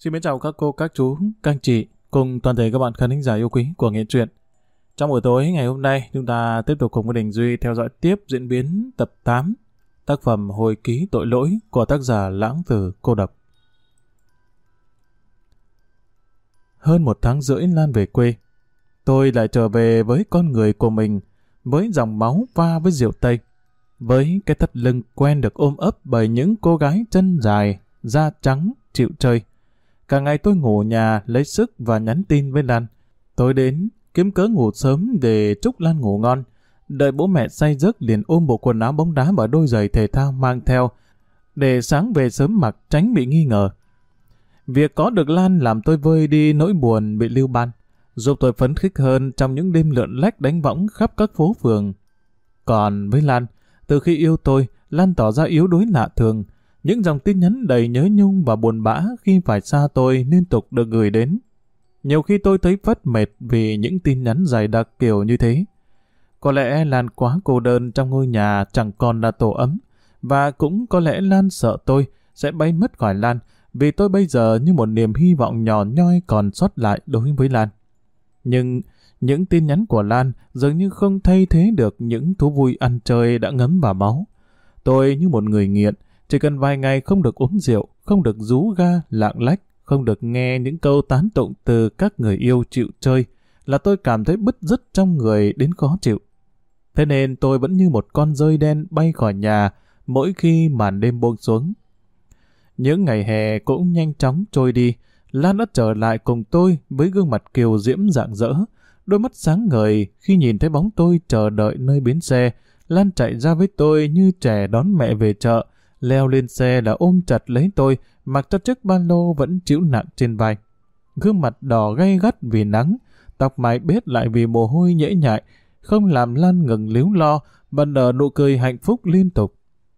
Xin mến chào các cô, các chú, các anh chị cùng toàn thể các bạn khán thính giả yêu quý của Nghệ truyện. Trong buổi tối ngày hôm nay, chúng ta tiếp tục cùng với Đình Duy theo dõi tiếp diễn biến tập 8 tác phẩm Hồi ký tội lỗi của tác giả Lãng Tử Cô Độc. Hơn một tháng rưỡi Lan về quê, tôi lại trở về với con người của mình, với dòng máu pha với rượu Tây, với cái thắt lưng quen được ôm ấp bởi những cô gái chân dài, da trắng, chịu chơi. Cả ngày tôi ngủ nhà lấy sức và nhắn tin với Lan. Tôi đến kiếm cớ ngủ sớm để chúc Lan ngủ ngon. Đợi bố mẹ say giấc liền ôm bộ quần áo bóng đá và đôi giày thể thao mang theo để sáng về sớm mặc tránh bị nghi ngờ. Việc có được Lan làm tôi vơi đi nỗi buồn bị lưu ban, giúp tôi phấn khích hơn trong những đêm lượn lách đánh võng khắp các phố phường. Còn với Lan, từ khi yêu tôi, Lan tỏ ra yếu đuối lạ thường, những dòng tin nhắn đầy nhớ nhung và buồn bã khi phải xa tôi liên tục được gửi đến. Nhiều khi tôi thấy phất mệt vì những tin nhắn dài đặc kiểu như thế. Có lẽ Lan quá cô đơn trong ngôi nhà chẳng còn là tổ ấm, và cũng có lẽ Lan sợ tôi sẽ bay mất khỏi Lan, vì tôi bây giờ như một niềm hy vọng nhỏ nhoi còn sót lại đối với Lan. Nhưng những tin nhắn của Lan dường như không thay thế được những thú vui ăn chơi đã ngấm vào máu. Tôi như một người nghiện, chỉ cần vài ngày không được uống rượu, không được rú ga, lạng lách, không được nghe những câu tán tụng từ các người yêu chịu chơi, là tôi cảm thấy bứt rứt trong người đến khó chịu. Thế nên tôi vẫn như một con rơi đen bay khỏi nhà mỗi khi màn đêm buông xuống. Những ngày hè cũng nhanh chóng trôi đi, Lan đã trở lại cùng tôi với gương mặt kiều diễm rạng rỡ, đôi mắt sáng ngời khi nhìn thấy bóng tôi chờ đợi nơi bến xe. Lan chạy ra với tôi như trẻ đón mẹ về chợ, leo lên xe là ôm chặt lấy tôi, mặc cho chiếc ba lô vẫn chịu nặng trên vai. Gương mặt đỏ gay gắt vì nắng, tóc mái bết lại vì mồ hôi nhễ nhại, không làm Lan ngừng líu lo, và nở nụ cười hạnh phúc liên tục.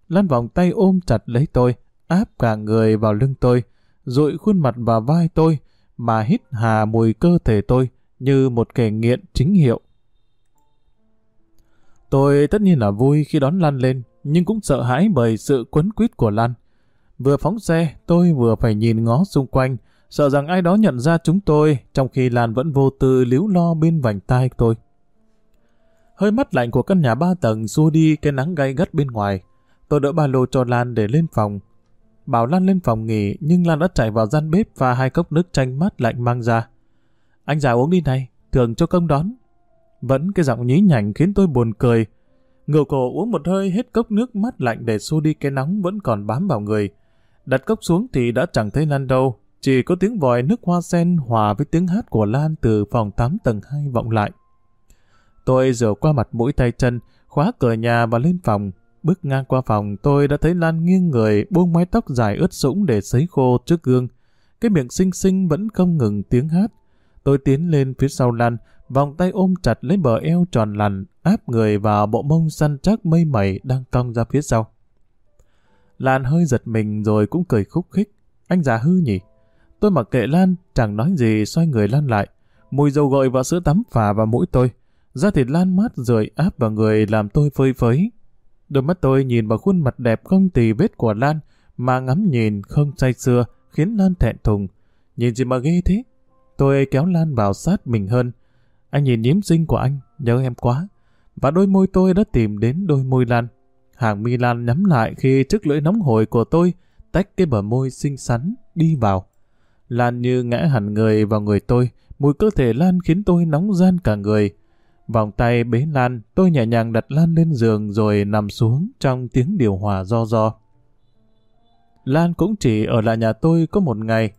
Lan vòng tay ôm chặt lấy tôi, áp cả người vào lưng tôi, rụi khuôn mặt vào vai tôi, mà hít hà mùi cơ thể tôi như một kẻ nghiện chính hiệu. Tôi tất nhiên là vui khi đón Lan lên, nhưng cũng sợ hãi bởi sự quấn quýt của Lan. Vừa phóng xe, tôi vừa phải nhìn ngó xung quanh, sợ rằng ai đó nhận ra chúng tôi, trong khi Lan vẫn vô tư líu lo bên vành tai tôi. Hơi mắt lạnh của căn nhà ba tầng xua đi cái nắng gay gắt bên ngoài. Tôi đỡ ba lô cho Lan để lên phòng. Bảo Lan lên phòng nghỉ, nhưng Lan đã chạy vào gian bếp và hai cốc nước chanh mát lạnh mang ra. Anh già uống đi này, thường cho công đón. Vẫn cái giọng nhí nhảnh khiến tôi buồn cười. Ngựa cổ uống một hơi hết cốc nước mát lạnh để xua đi cái nóng vẫn còn bám vào người. Đặt cốc xuống thì đã chẳng thấy Lan đâu, chỉ có tiếng vòi nước hoa sen hòa với tiếng hát của Lan từ phòng 8 tầng 2 vọng lại. Tôi rửa qua mặt mũi tay chân, khóa cửa nhà và lên phòng. Bước ngang qua phòng, tôi đã thấy Lan nghiêng người, buông mái tóc dài ướt sũng để sấy khô trước gương. Cái miệng xinh xinh vẫn không ngừng tiếng hát. Tôi tiến lên phía sau Lan, vòng tay ôm chặt lấy bờ eo tròn lằn, áp người vào bộ mông săn chắc mây mẩy đang cong ra phía sau. Lan hơi giật mình rồi cũng cười khúc khích. Anh già hư nhỉ? Tôi mặc kệ Lan, chẳng nói gì xoay người Lan lại. Mùi dầu gội và sữa tắm phả vào mũi tôi. Da thịt Lan mát rượi áp vào người làm tôi phơi phới. Đôi mắt tôi nhìn vào khuôn mặt đẹp không tì vết của Lan mà ngắm nhìn không say sưa khiến Lan thẹn thùng. Nhìn gì mà ghê thế? Tôi kéo Lan vào sát mình hơn. Anh nhìn nhím xinh của anh, nhớ em quá. Và đôi môi tôi đã tìm đến đôi môi Lan. Hàng mi Lan nhắm lại khi trước lưỡi nóng hổi của tôi tách cái bờ môi xinh xắn đi vào. Lan như ngã hẳn người vào người tôi, mùi cơ thể Lan khiến tôi nóng gian cả người. Vòng tay bế Lan, tôi nhẹ nhàng đặt Lan lên giường rồi nằm xuống trong tiếng điều hòa do do. Lan cũng chỉ ở lại nhà tôi có một ngày,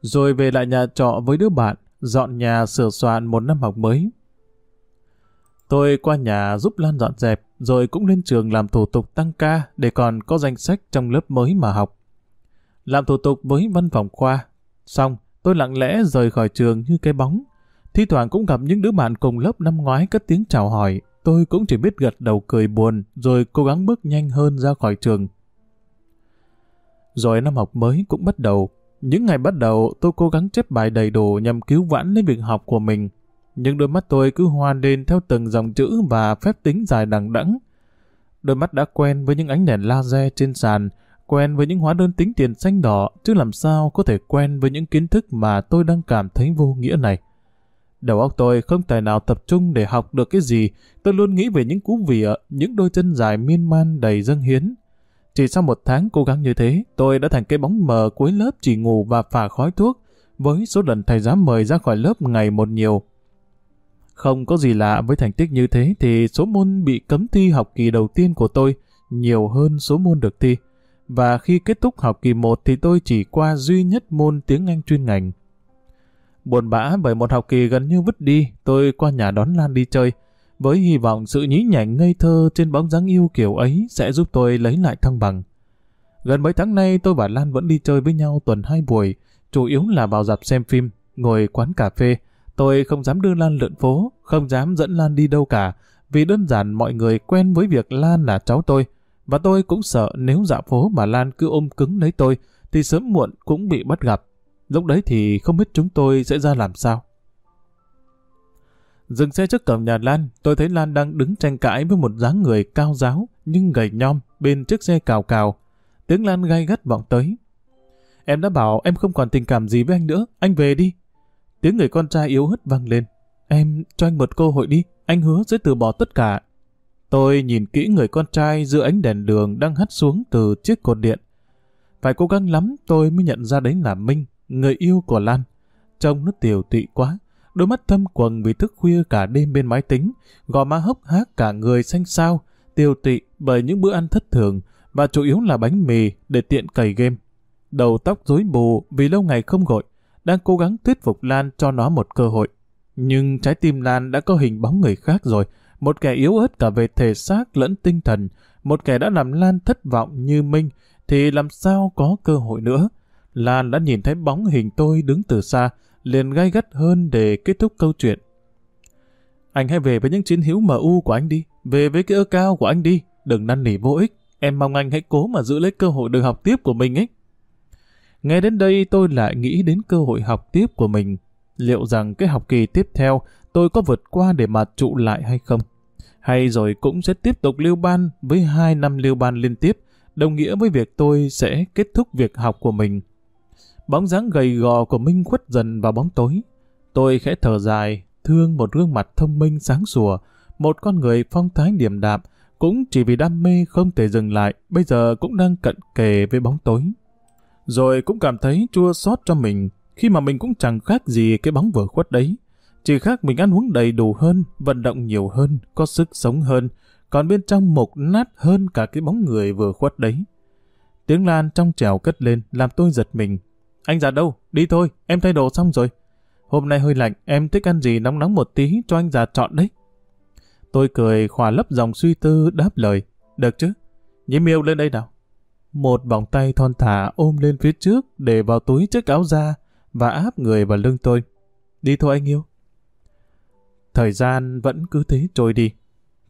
rồi về lại nhà trọ với đứa bạn, dọn nhà sửa soạn một năm học mới. Tôi qua nhà giúp Lan dọn dẹp, rồi cũng lên trường làm thủ tục tăng ca để còn có danh sách trong lớp mới mà học. Làm thủ tục với văn phòng khoa. Xong, tôi lặng lẽ rời khỏi trường như cái bóng. Thi thoảng cũng gặp những đứa bạn cùng lớp năm ngoái cất tiếng chào hỏi. Tôi cũng chỉ biết gật đầu cười buồn, rồi cố gắng bước nhanh hơn ra khỏi trường. Rồi năm học mới cũng bắt đầu. Những ngày bắt đầu, tôi cố gắng chép bài đầy đủ nhằm cứu vãn lấy việc học của mình. Nhưng đôi mắt tôi cứ hoan lên theo từng dòng chữ và phép tính dài đằng đẵng. Đôi mắt đã quen với những ánh đèn laser trên sàn, quen với những hóa đơn tính tiền xanh đỏ, chứ làm sao có thể quen với những kiến thức mà tôi đang cảm thấy vô nghĩa này. Đầu óc tôi không tài nào tập trung để học được cái gì, tôi luôn nghĩ về những cú vỉa, những đôi chân dài miên man đầy dâng hiến. Chỉ sau một tháng cố gắng như thế, tôi đã thành cái bóng mờ cuối lớp chỉ ngủ và phả khói thuốc, với số lần thầy giáo mời ra khỏi lớp ngày một nhiều. Không có gì lạ với thành tích như thế thì số môn bị cấm thi học kỳ đầu tiên của tôi nhiều hơn số môn được thi. Và khi kết thúc học kỳ 1 thì tôi chỉ qua duy nhất môn tiếng Anh chuyên ngành. Buồn bã bởi một học kỳ gần như vứt đi, tôi qua nhà đón Lan đi chơi, với hy vọng sự nhí nhảnh ngây thơ trên bóng dáng yêu kiểu ấy sẽ giúp tôi lấy lại thăng bằng. Gần mấy tháng nay tôi và Lan vẫn đi chơi với nhau tuần hai buổi, chủ yếu là vào dạp xem phim, ngồi quán cà phê. Tôi không dám đưa Lan lượn phố, không dám dẫn Lan đi đâu cả, vì đơn giản mọi người quen với việc Lan là cháu tôi, và tôi cũng sợ nếu dạo phố mà Lan cứ ôm cứng lấy tôi, thì sớm muộn cũng bị bắt gặp. Lúc đấy thì không biết chúng tôi sẽ ra làm sao. Dừng xe trước cổng nhà Lan, tôi thấy Lan đang đứng tranh cãi với một dáng người cao giáo nhưng gầy nhom bên chiếc xe cào cào. Tiếng Lan gai gắt vọng tới. Em đã bảo em không còn tình cảm gì với anh nữa, anh về đi. Tiếng người con trai yếu hất vang lên. Em cho anh một cơ hội đi, anh hứa sẽ từ bỏ tất cả. Tôi nhìn kỹ người con trai giữa ánh đèn đường đang hắt xuống từ chiếc cột điện. Phải cố gắng lắm tôi mới nhận ra đấy là Minh, người yêu của Lan. Trông nó tiều tụy quá, đôi mắt thâm quầng vì thức khuya cả đêm bên máy tính, gò má hốc hác cả người xanh xao, tiêu tụy bởi những bữa ăn thất thường và chủ yếu là bánh mì để tiện cày game. Đầu tóc rối bù vì lâu ngày không gội, đang cố gắng thuyết phục Lan cho nó một cơ hội. Nhưng trái tim Lan đã có hình bóng người khác rồi, một kẻ yếu ớt cả về thể xác lẫn tinh thần, một kẻ đã làm Lan thất vọng như Minh, thì làm sao có cơ hội nữa. Lan đã nhìn thấy bóng hình tôi đứng từ xa, liền gay gắt hơn để kết thúc câu chuyện. Anh hãy về với những chiến hữu MU của anh đi, về với cái ơ cao của anh đi, đừng năn nỉ vô ích. Em mong anh hãy cố mà giữ lấy cơ hội được học tiếp của mình ấy. Nghe đến đây tôi lại nghĩ đến cơ hội học tiếp của mình. Liệu rằng cái học kỳ tiếp theo tôi có vượt qua để mà trụ lại hay không? Hay rồi cũng sẽ tiếp tục lưu ban với hai năm lưu ban liên tiếp, đồng nghĩa với việc tôi sẽ kết thúc việc học của mình. Bóng dáng gầy gò của Minh khuất dần vào bóng tối. Tôi khẽ thở dài, thương một gương mặt thông minh sáng sủa, một con người phong thái điềm đạm, cũng chỉ vì đam mê không thể dừng lại, bây giờ cũng đang cận kề với bóng tối. Rồi cũng cảm thấy chua xót cho mình, khi mà mình cũng chẳng khác gì cái bóng vừa khuất đấy. Chỉ khác mình ăn uống đầy đủ hơn, vận động nhiều hơn, có sức sống hơn, còn bên trong mục nát hơn cả cái bóng người vừa khuất đấy. Tiếng Lan trong trèo cất lên, làm tôi giật mình. Anh già đâu? Đi thôi, em thay đồ xong rồi. Hôm nay hơi lạnh, em thích ăn gì nóng nóng một tí cho anh già chọn đấy. Tôi cười khỏa lấp dòng suy tư đáp lời. Được chứ? Nhí miêu lên đây nào. Một vòng tay thon thả ôm lên phía trước để vào túi chiếc áo da và áp người vào lưng tôi. Đi thôi anh yêu. Thời gian vẫn cứ thế trôi đi.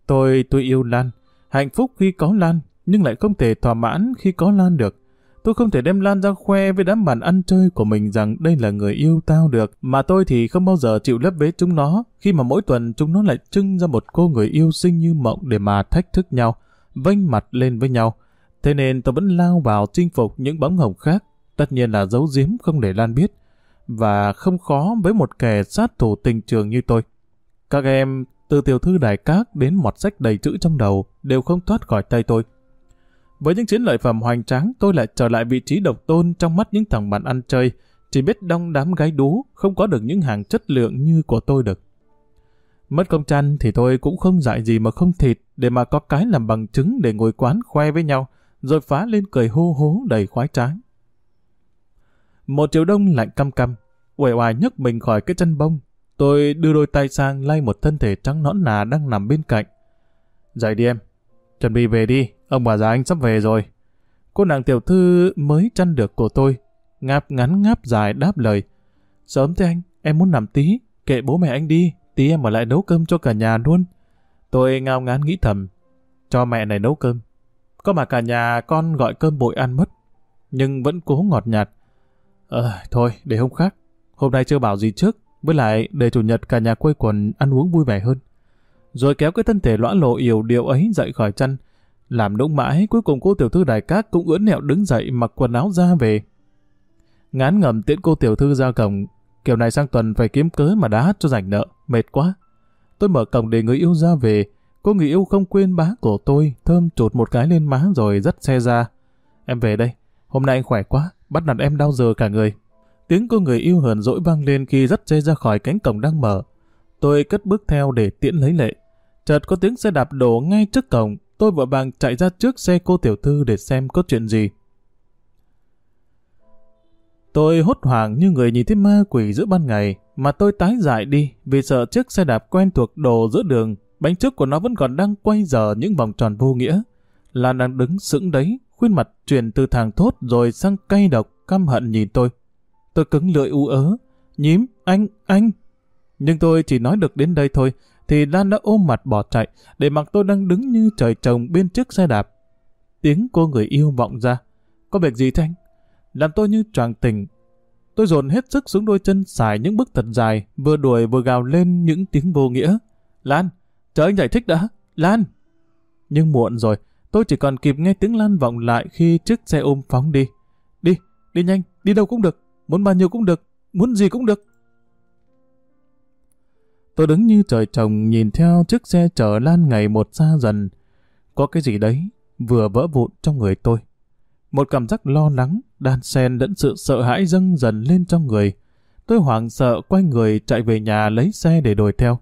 Tôi tôi yêu Lan, hạnh phúc khi có Lan, nhưng lại không thể thỏa mãn khi có Lan được. Tôi không thể đem Lan ra khoe với đám bạn ăn chơi của mình rằng đây là người yêu tao được, mà tôi thì không bao giờ chịu lấp vế chúng nó, khi mà mỗi tuần chúng nó lại trưng ra một cô người yêu xinh như mộng để mà thách thức nhau, vênh mặt lên với nhau. Thế nên tôi vẫn lao vào chinh phục những bóng hồng khác, tất nhiên là giấu giếm không để Lan biết, và không khó với một kẻ sát thủ tình trường như tôi. Các em, từ tiểu thư đại cát đến mọt sách đầy chữ trong đầu, đều không thoát khỏi tay tôi. Với những chiến lợi phẩm hoành tráng, tôi lại trở lại vị trí độc tôn trong mắt những thằng bạn ăn chơi, chỉ biết đong đám gái đú, không có được những hàng chất lượng như của tôi được. Mất công chăn thì tôi cũng không dạy gì mà không thịt, để mà có cái làm bằng chứng để ngồi quán khoe với nhau, rồi phá lên cười hô hố đầy khoái trá. Một chiều đông lạnh căm căm, uể oải nhấc mình khỏi cái chân bông. Tôi đưa đôi tay sang lay một thân thể trắng nõn nà đang nằm bên cạnh. Dậy đi em, chuẩn bị về đi, ông bà già anh sắp về rồi. Cô nàng tiểu thư mới chăn được của tôi, ngáp ngắn ngáp dài đáp lời. Sớm thế anh, em muốn nằm tí, kệ bố mẹ anh đi, tí em ở lại nấu cơm cho cả nhà luôn. Tôi ngao ngán nghĩ thầm, cho mẹ này nấu cơm. Có mà cả nhà con gọi cơm bội ăn mất, nhưng vẫn cố ngọt nhạt. Ờ, thôi, để hôm khác. Hôm nay chưa bảo gì trước, với lại để chủ nhật cả nhà quây quần ăn uống vui vẻ hơn. Rồi kéo cái thân thể lõa lộ yểu điệu ấy dậy khỏi chăn, Làm đúng mãi, cuối cùng cô tiểu thư đại cát cũng ưỡn nẹo đứng dậy mặc quần áo ra về. Ngán ngầm tiễn cô tiểu thư ra cổng, kiểu này sang tuần phải kiếm cớ mà đá cho rảnh nợ, mệt quá. Tôi mở cổng để người yêu ra về, cô người yêu không quên bá cổ tôi, thơm chụt một cái lên má rồi dắt xe ra. Em về đây, hôm nay anh khỏe quá, bắt nạt em đau giờ cả người. Tiếng cô người yêu hờn dỗi vang lên khi dắt xe ra khỏi cánh cổng đang mở. Tôi cất bước theo để tiễn lấy lệ. Chợt có tiếng xe đạp đổ ngay trước cổng, tôi vội vàng chạy ra trước xe cô tiểu thư để xem có chuyện gì. Tôi hốt hoảng như người nhìn thấy ma quỷ giữa ban ngày, mà tôi tái dại đi vì sợ chiếc xe đạp quen thuộc đổ giữa đường, bánh trước của nó vẫn còn đang quay giờ những vòng tròn vô nghĩa. Lan đang đứng sững đấy, khuyên mặt chuyển từ thằng thốt rồi sang cay độc, căm hận nhìn tôi. Tôi cứng lưỡi u ớ, nhím, anh, anh. Nhưng tôi chỉ nói được đến đây thôi, thì Lan đã ôm mặt bỏ chạy, để mặc tôi đang đứng như trời trồng bên chiếc xe đạp. Tiếng cô người yêu vọng ra. Có việc gì Thanh? Làm tôi như choàng tỉnh. Tôi dồn hết sức xuống đôi chân xài những bước thật dài, vừa đuổi vừa gào lên những tiếng vô nghĩa. Lan, chờ anh giải thích đã. Lan! Nhưng muộn rồi, tôi chỉ còn kịp nghe tiếng Lan vọng lại khi chiếc xe ôm phóng đi. Đi, đi nhanh, đi đâu cũng được, muốn bao nhiêu cũng được, muốn gì cũng được. Tôi đứng như trời trồng nhìn theo chiếc xe chở Lan ngày một xa dần. Có cái gì đấy vừa vỡ vụn trong người tôi. Một cảm giác lo lắng, đan xen lẫn sự sợ hãi dâng dần lên trong người. Tôi hoảng sợ quay người chạy về nhà lấy xe để đuổi theo.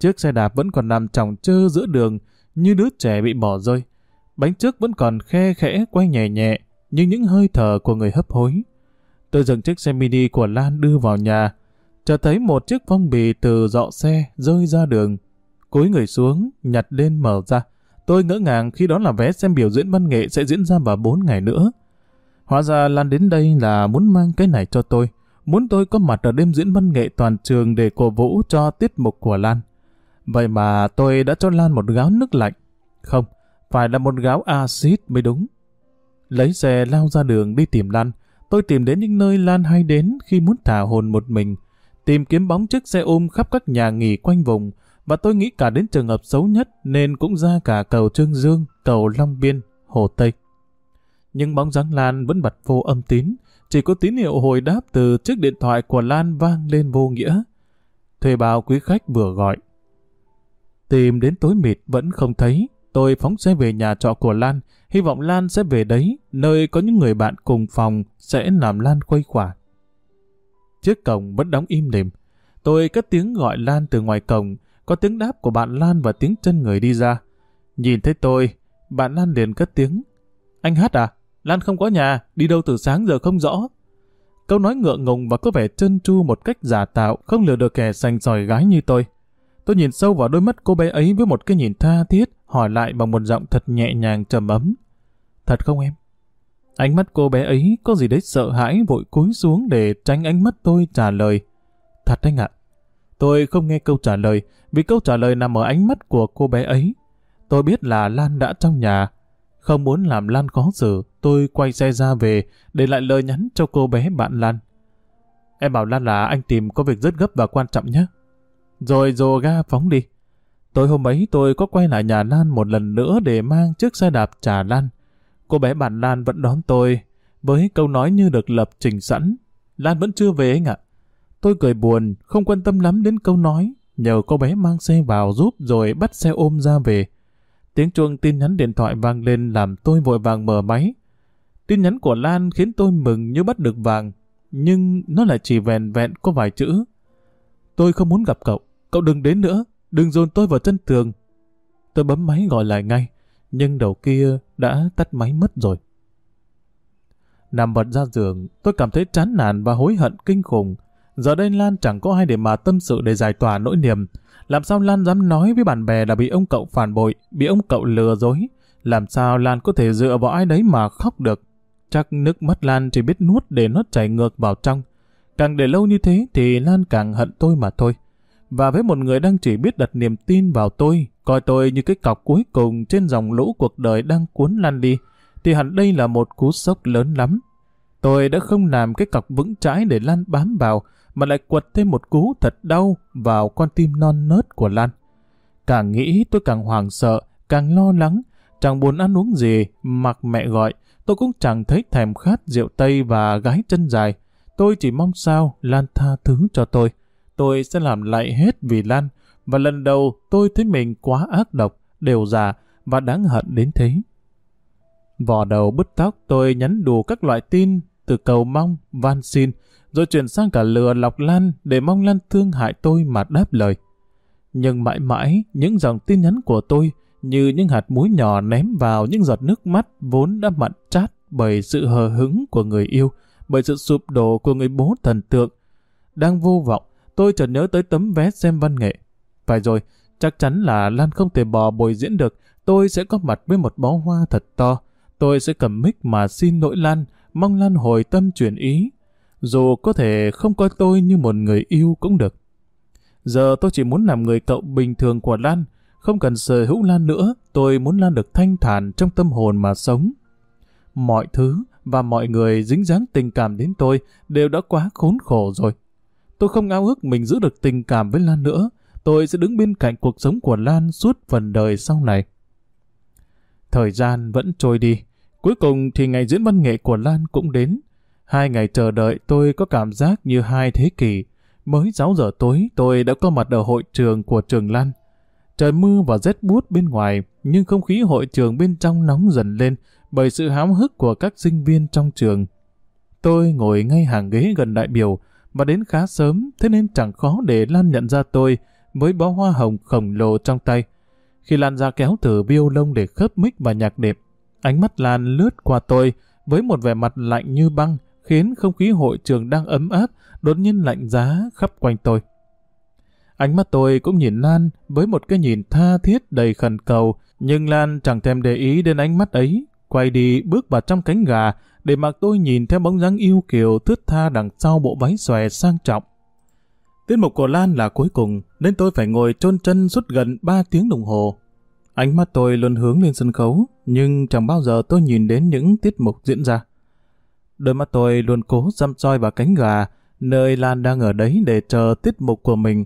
Chiếc xe đạp vẫn còn nằm tròng trơ giữa đường như đứa trẻ bị bỏ rơi. Bánh trước vẫn còn khe khẽ quay nhẹ nhẹ như những hơi thở của người hấp hối. Tôi dừng chiếc xe mini của Lan đưa vào nhà, chợt thấy một chiếc phong bì từ dọ xe rơi ra đường. Cúi người xuống, nhặt lên mở ra. Tôi ngỡ ngàng khi đó là vé xem biểu diễn văn nghệ sẽ diễn ra vào 4 ngày nữa. Hóa ra Lan đến đây là muốn mang cái này cho tôi. Muốn tôi có mặt ở đêm diễn văn nghệ toàn trường để cổ vũ cho tiết mục của Lan. Vậy mà tôi đã cho Lan một gáo nước lạnh. Không, phải là một gáo axit mới đúng. Lấy xe lao ra đường đi tìm Lan. Tôi tìm đến những nơi Lan hay đến khi muốn thả hồn một mình. Tìm kiếm bóng chiếc xe ôm khắp các nhà nghỉ quanh vùng. Và tôi nghĩ cả đến trường hợp xấu nhất nên cũng ra cả cầu Trương Dương, cầu Long Biên, Hồ Tây. Nhưng bóng dáng Lan vẫn bật vô âm tín. Chỉ có tín hiệu hồi đáp từ chiếc điện thoại của Lan vang lên vô nghĩa. Thuê bao quý khách vừa gọi. Tìm đến tối mịt vẫn không thấy. Tôi phóng xe về nhà trọ của Lan, hy vọng Lan sẽ về đấy, nơi có những người bạn cùng phòng sẽ làm Lan khuây khỏa. Chiếc cổng vẫn đóng im lìm. Tôi cất tiếng gọi Lan từ ngoài cổng, có tiếng đáp của bạn Lan và tiếng chân người đi ra. Nhìn thấy tôi, bạn Lan liền cất tiếng. Anh hát à? Lan không có nhà, đi đâu từ sáng giờ không rõ. Câu nói ngượng ngùng và có vẻ chân tru một cách giả tạo, không lừa được kẻ sành sỏi gái như tôi. Tôi nhìn sâu vào đôi mắt cô bé ấy với một cái nhìn tha thiết, hỏi lại bằng một giọng thật nhẹ nhàng trầm ấm. Thật không em? Ánh mắt cô bé ấy có gì đấy sợ hãi vội cúi xuống để tránh ánh mắt tôi trả lời. Thật anh ạ. Tôi không nghe câu trả lời vì câu trả lời nằm ở ánh mắt của cô bé ấy. Tôi biết là Lan đã trong nhà. Không muốn làm Lan khó xử, tôi quay xe ra về để lại lời nhắn cho cô bé bạn Lan. Em bảo Lan là anh tìm có việc rất gấp và quan trọng nhé. Rồi dồ ga phóng đi. Tối hôm ấy tôi có quay lại nhà Lan một lần nữa để mang chiếc xe đạp trả Lan. Cô bé bạn Lan vẫn đón tôi, với câu nói như được lập trình sẵn. Lan vẫn chưa về anh ạ. Tôi cười buồn, không quan tâm lắm đến câu nói, nhờ cô bé mang xe vào giúp rồi bắt xe ôm ra về. Tiếng chuông tin nhắn điện thoại vang lên làm tôi vội vàng mở máy. Tin nhắn của Lan khiến tôi mừng như bắt được vàng, nhưng nó lại chỉ vẹn vẹn có vài chữ. Tôi không muốn gặp cậu, cậu đừng đến nữa, đừng dồn tôi vào chân tường. Tôi bấm máy gọi lại ngay, nhưng đầu kia đã tắt máy mất rồi. Nằm bật ra giường, tôi cảm thấy chán nản và hối hận kinh khủng. Giờ đây Lan chẳng có ai để mà tâm sự để giải tỏa nỗi niềm. Làm sao Lan dám nói với bạn bè là bị ông cậu phản bội, bị ông cậu lừa dối? Làm sao Lan có thể dựa vào ai đấy mà khóc được? Chắc nước mắt Lan chỉ biết nuốt để nó chảy ngược vào trong. Càng để lâu như thế thì Lan càng hận tôi mà thôi. Và với một người đang chỉ biết đặt niềm tin vào tôi, coi tôi như cái cọc cuối cùng trên dòng lũ cuộc đời đang cuốn Lan đi, thì hẳn đây là một cú sốc lớn lắm. Tôi đã không làm cái cọc vững chãi để Lan bám vào, mà lại quật thêm một cú thật đau vào con tim non nớt của Lan. Càng nghĩ tôi càng hoảng sợ, càng lo lắng, Chẳng buồn ăn uống gì, mặc mẹ gọi, tôi cũng chẳng thấy thèm khát rượu tây và gái chân dài. Tôi chỉ mong sao Lan tha thứ cho tôi. Tôi sẽ làm lại hết vì Lan, và lần đầu tôi thấy mình quá ác độc, đều già và đáng hận đến thế. Vò đầu bứt tóc tôi nhắn đủ các loại tin từ cầu mong, van xin, rồi chuyển sang cả lừa lọc Lan để mong Lan thương hại tôi mà đáp lời. Nhưng mãi mãi, những dòng tin nhắn của tôi như những hạt muối nhỏ ném vào những giọt nước mắt vốn đã mặn chát bởi sự hờ hứng của người yêu, bởi sự sụp đổ của người bố thần tượng. Đang vô vọng, tôi chợt nhớ tới tấm vé xem văn nghệ. Phải rồi, chắc chắn là Lan không thể bò bồi diễn được, tôi sẽ có mặt với một bó hoa thật to. Tôi sẽ cầm mic mà xin lỗi Lan, mong Lan hồi tâm chuyển ý. Dù có thể không coi tôi như một người yêu cũng được. Giờ tôi chỉ muốn làm người cậu bình thường của Lan, không cần sở hữu Lan nữa, tôi muốn Lan được thanh thản trong tâm hồn mà sống. Mọi thứ và mọi người dính dáng tình cảm đến tôi đều đã quá khốn khổ rồi. Tôi không ao ước mình giữ được tình cảm với Lan nữa, tôi sẽ đứng bên cạnh cuộc sống của Lan suốt phần đời sau này. Thời gian vẫn trôi đi, cuối cùng thì ngày diễn văn nghệ của Lan cũng đến. Hai ngày chờ đợi tôi có cảm giác như hai thế kỷ. Mới 6 giờ tối tôi đã có mặt ở hội trường của trường Lan. Trời mưa và rét buốt bên ngoài, nhưng không khí hội trường bên trong nóng dần lên bởi sự háo hức của các sinh viên trong trường. Tôi ngồi ngay hàng ghế gần đại biểu và đến khá sớm, thế nên chẳng khó để Lan nhận ra tôi với bó hoa hồng khổng lồ trong tay. Khi Lan ra kéo thử biêu lông để khớp mic và nhạc đẹp, ánh mắt Lan lướt qua tôi với một vẻ mặt lạnh như băng, khiến không khí hội trường đang ấm áp, đột nhiên lạnh giá khắp quanh tôi. Ánh mắt tôi cũng nhìn Lan với một cái nhìn tha thiết đầy khẩn cầu, nhưng Lan chẳng thèm để ý đến ánh mắt ấy, quay đi bước vào trong cánh gà để mặc tôi nhìn theo bóng dáng yêu kiều thướt tha đằng sau bộ váy xòe sang trọng. Tiết mục của Lan là cuối cùng, nên tôi phải ngồi chôn chân suốt gần 3 tiếng đồng hồ. Ánh mắt tôi luôn hướng lên sân khấu, nhưng chẳng bao giờ tôi nhìn đến những tiết mục diễn ra. Đôi mắt tôi luôn cố xăm soi vào cánh gà, nơi Lan đang ở đấy để chờ tiết mục của mình.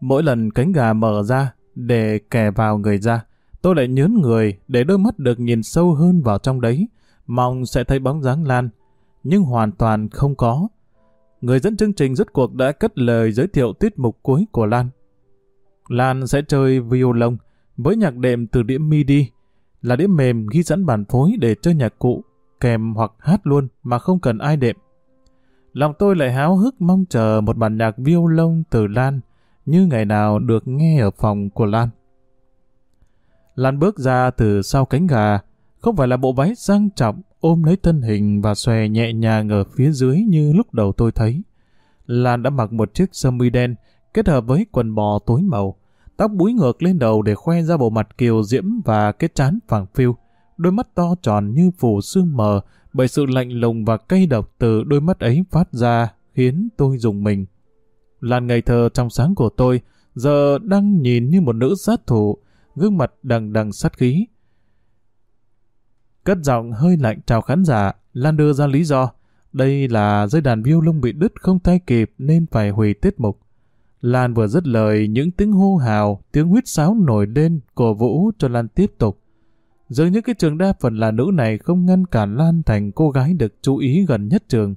Mỗi lần cánh gà mở ra để kè vào người ra, tôi lại nhớn người để đôi mắt được nhìn sâu hơn vào trong đấy, mong sẽ thấy bóng dáng Lan. Nhưng hoàn toàn không có. Người dẫn chương trình rốt cuộc đã cất lời giới thiệu tiết mục cuối của Lan. Lan sẽ chơi violon với nhạc đệm từ đĩa MIDI, là đĩa mềm ghi sẵn bản phối để chơi nhạc cụ, kèm hoặc hát luôn mà không cần ai đệm. Lòng tôi lại háo hức mong chờ một bản nhạc violon từ Lan, như ngày nào được nghe ở phòng của Lan. Lan bước ra từ sau cánh gà, không phải là bộ váy sang trọng ôm lấy thân hình và xòe nhẹ nhàng ở phía dưới như lúc đầu tôi thấy. Lan đã mặc một chiếc sơ mi đen kết hợp với quần bò tối màu, tóc búi ngược lên đầu để khoe ra bộ mặt kiều diễm và cái trán phẳng phiu, đôi mắt to tròn như phủ sương mờ bởi sự lạnh lùng và cay độc từ đôi mắt ấy phát ra khiến tôi dùng mình. Lan ngây thơ trong sáng của tôi, giờ đang nhìn như một nữ sát thủ, gương mặt đằng đằng sát khí. Cất giọng hơi lạnh chào khán giả, Lan đưa ra lý do. Đây là dây đàn violon bị đứt không thay kịp nên phải hủy tiết mục. Lan vừa dứt lời những tiếng hô hào, tiếng huyết sáo nổi lên, cổ vũ cho Lan tiếp tục. Dường như cái trường đa phần là nữ này không ngăn cản Lan thành cô gái được chú ý gần nhất trường.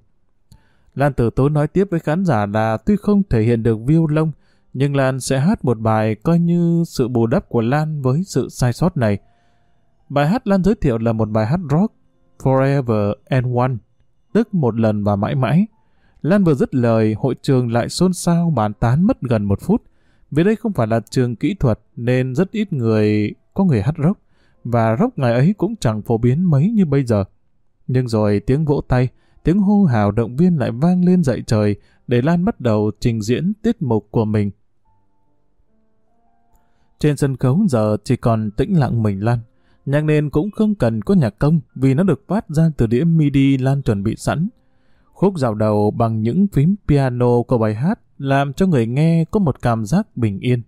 Lan từ tốn nói tiếp với khán giả là tuy không thể hiện được violon, nhưng Lan sẽ hát một bài coi như sự bù đắp của Lan với sự sai sót này. Bài hát Lan giới thiệu là một bài hát rock, Forever and One, tức một lần và mãi mãi. Lan vừa dứt lời, hội trường lại xôn xao bàn tán mất gần một phút. Vì đây không phải là trường kỹ thuật nên rất ít người có người hát rock, và rock ngày ấy cũng chẳng phổ biến mấy như bây giờ. Nhưng rồi tiếng vỗ tay, tiếng hô hào động viên lại vang lên dậy trời để Lan bắt đầu trình diễn tiết mục của mình. Trên sân khấu giờ chỉ còn tĩnh lặng mình Lan. Nhạc nền cũng không cần có nhạc công vì nó được phát ra từ đĩa MIDI Lan chuẩn bị sẵn. Khúc dạo đầu bằng những phím piano của bài hát làm cho người nghe có một cảm giác bình yên.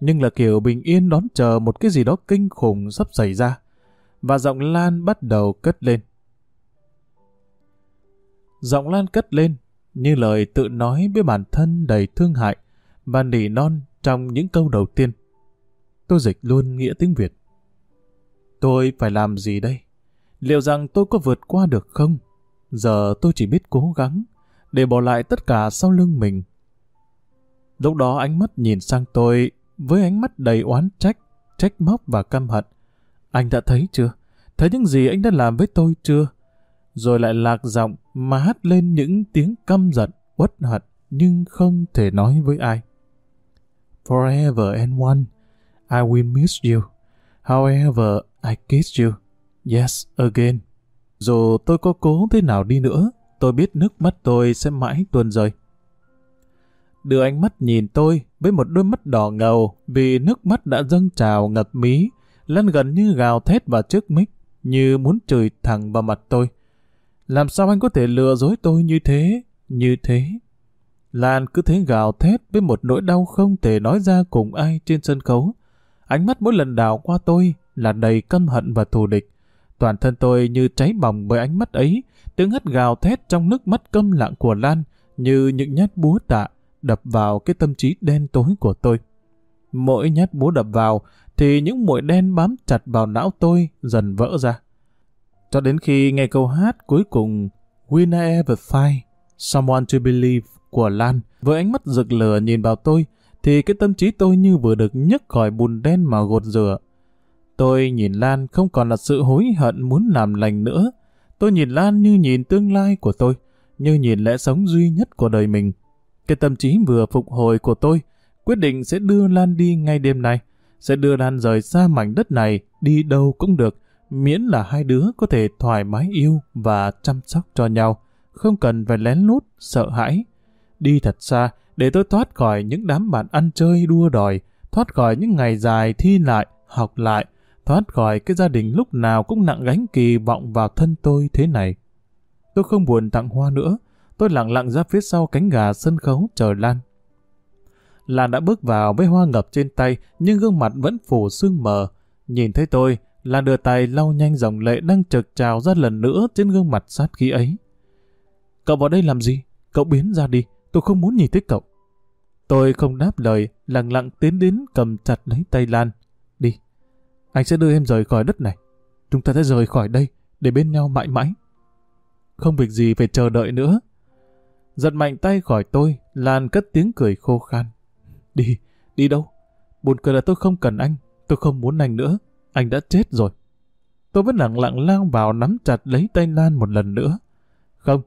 Nhưng là kiểu bình yên đón chờ một cái gì đó kinh khủng sắp xảy ra. Và giọng Lan bắt đầu cất lên. Giọng Lan cất lên như lời tự nói với bản thân đầy thương hại và nỉ non trong những câu đầu tiên. Tôi dịch luôn nghĩa tiếng Việt. Tôi phải làm gì đây? Liệu rằng tôi có vượt qua được không? Giờ tôi chỉ biết cố gắng, để bỏ lại tất cả sau lưng mình. Lúc đó ánh mắt nhìn sang tôi với ánh mắt đầy oán trách, trách móc và căm hận. Anh đã thấy chưa? Thấy những gì anh đã làm với tôi chưa? Rồi lại lạc giọng mà hát lên những tiếng căm giận, uất hận nhưng không thể nói với ai. Forever and one, I will miss you. However, I kiss you. Yes, again. Dù tôi có cố thế nào đi nữa, tôi biết nước mắt tôi sẽ mãi tuôn rơi. Đưa ánh mắt nhìn tôi với một đôi mắt đỏ ngầu vì nước mắt đã dâng trào ngập mí, lăn gần như gào thét vào trước mic, như muốn chửi thẳng vào mặt tôi. Làm sao anh có thể lừa dối tôi như thế, như thế? Lan cứ thế gào thét với một nỗi đau không thể nói ra cùng ai trên sân khấu. Ánh mắt mỗi lần đào qua tôi là đầy căm hận và thù địch. Toàn thân tôi như cháy bỏng bởi ánh mắt ấy, tiếng hất gào thét trong nước mắt câm lặng của Lan như những nhát búa tạ đập vào cái tâm trí đen tối của tôi. Mỗi nhát búa đập vào thì những mũi đen bám chặt vào não tôi dần vỡ ra. Cho đến khi nghe câu hát cuối cùng Will I ever find someone to believe của Lan với ánh mắt rực lửa nhìn vào tôi thì cái tâm trí tôi như vừa được nhấc khỏi bùn đen mà gột rửa. Tôi nhìn Lan không còn là sự hối hận muốn làm lành nữa. Tôi nhìn Lan như nhìn tương lai của tôi, như nhìn lẽ sống duy nhất của đời mình. Cái tâm trí vừa phục hồi của tôi quyết định sẽ đưa Lan đi ngay đêm nay, sẽ đưa Lan rời xa mảnh đất này, đi đâu cũng được, miễn là hai đứa có thể thoải mái yêu và chăm sóc cho nhau, không cần phải lén lút, sợ hãi. Đi thật xa, để tôi thoát khỏi những đám bạn ăn chơi đua đòi, thoát khỏi những ngày dài thi lại, học lại, thoát khỏi cái gia đình lúc nào cũng nặng gánh kỳ vọng vào thân tôi thế này. Tôi không buồn tặng hoa nữa, tôi lặng lặng ra phía sau cánh gà sân khấu chờ Lan. Lan đã bước vào với hoa ngập trên tay, nhưng gương mặt vẫn phủ sương mờ. Nhìn thấy tôi, Lan đưa tay lau nhanh dòng lệ đang trực trào ra lần nữa trên gương mặt sát khí ấy. Cậu vào đây làm gì? Cậu biến ra đi, tôi không muốn nhìn thấy cậu. Tôi không đáp lời, lặng lặng tiến đến cầm chặt lấy tay Lan. Anh sẽ đưa em rời khỏi đất này. Chúng ta sẽ rời khỏi đây, để bên nhau mãi mãi. Không việc gì phải chờ đợi nữa. Giật mạnh tay khỏi tôi, Lan cất tiếng cười khô khan. Đi, đi đâu? Buồn cười là tôi không cần anh, tôi không muốn anh nữa. Anh đã chết rồi. Tôi vẫn lặng lặng lao vào nắm chặt lấy tay Lan một lần nữa. Không,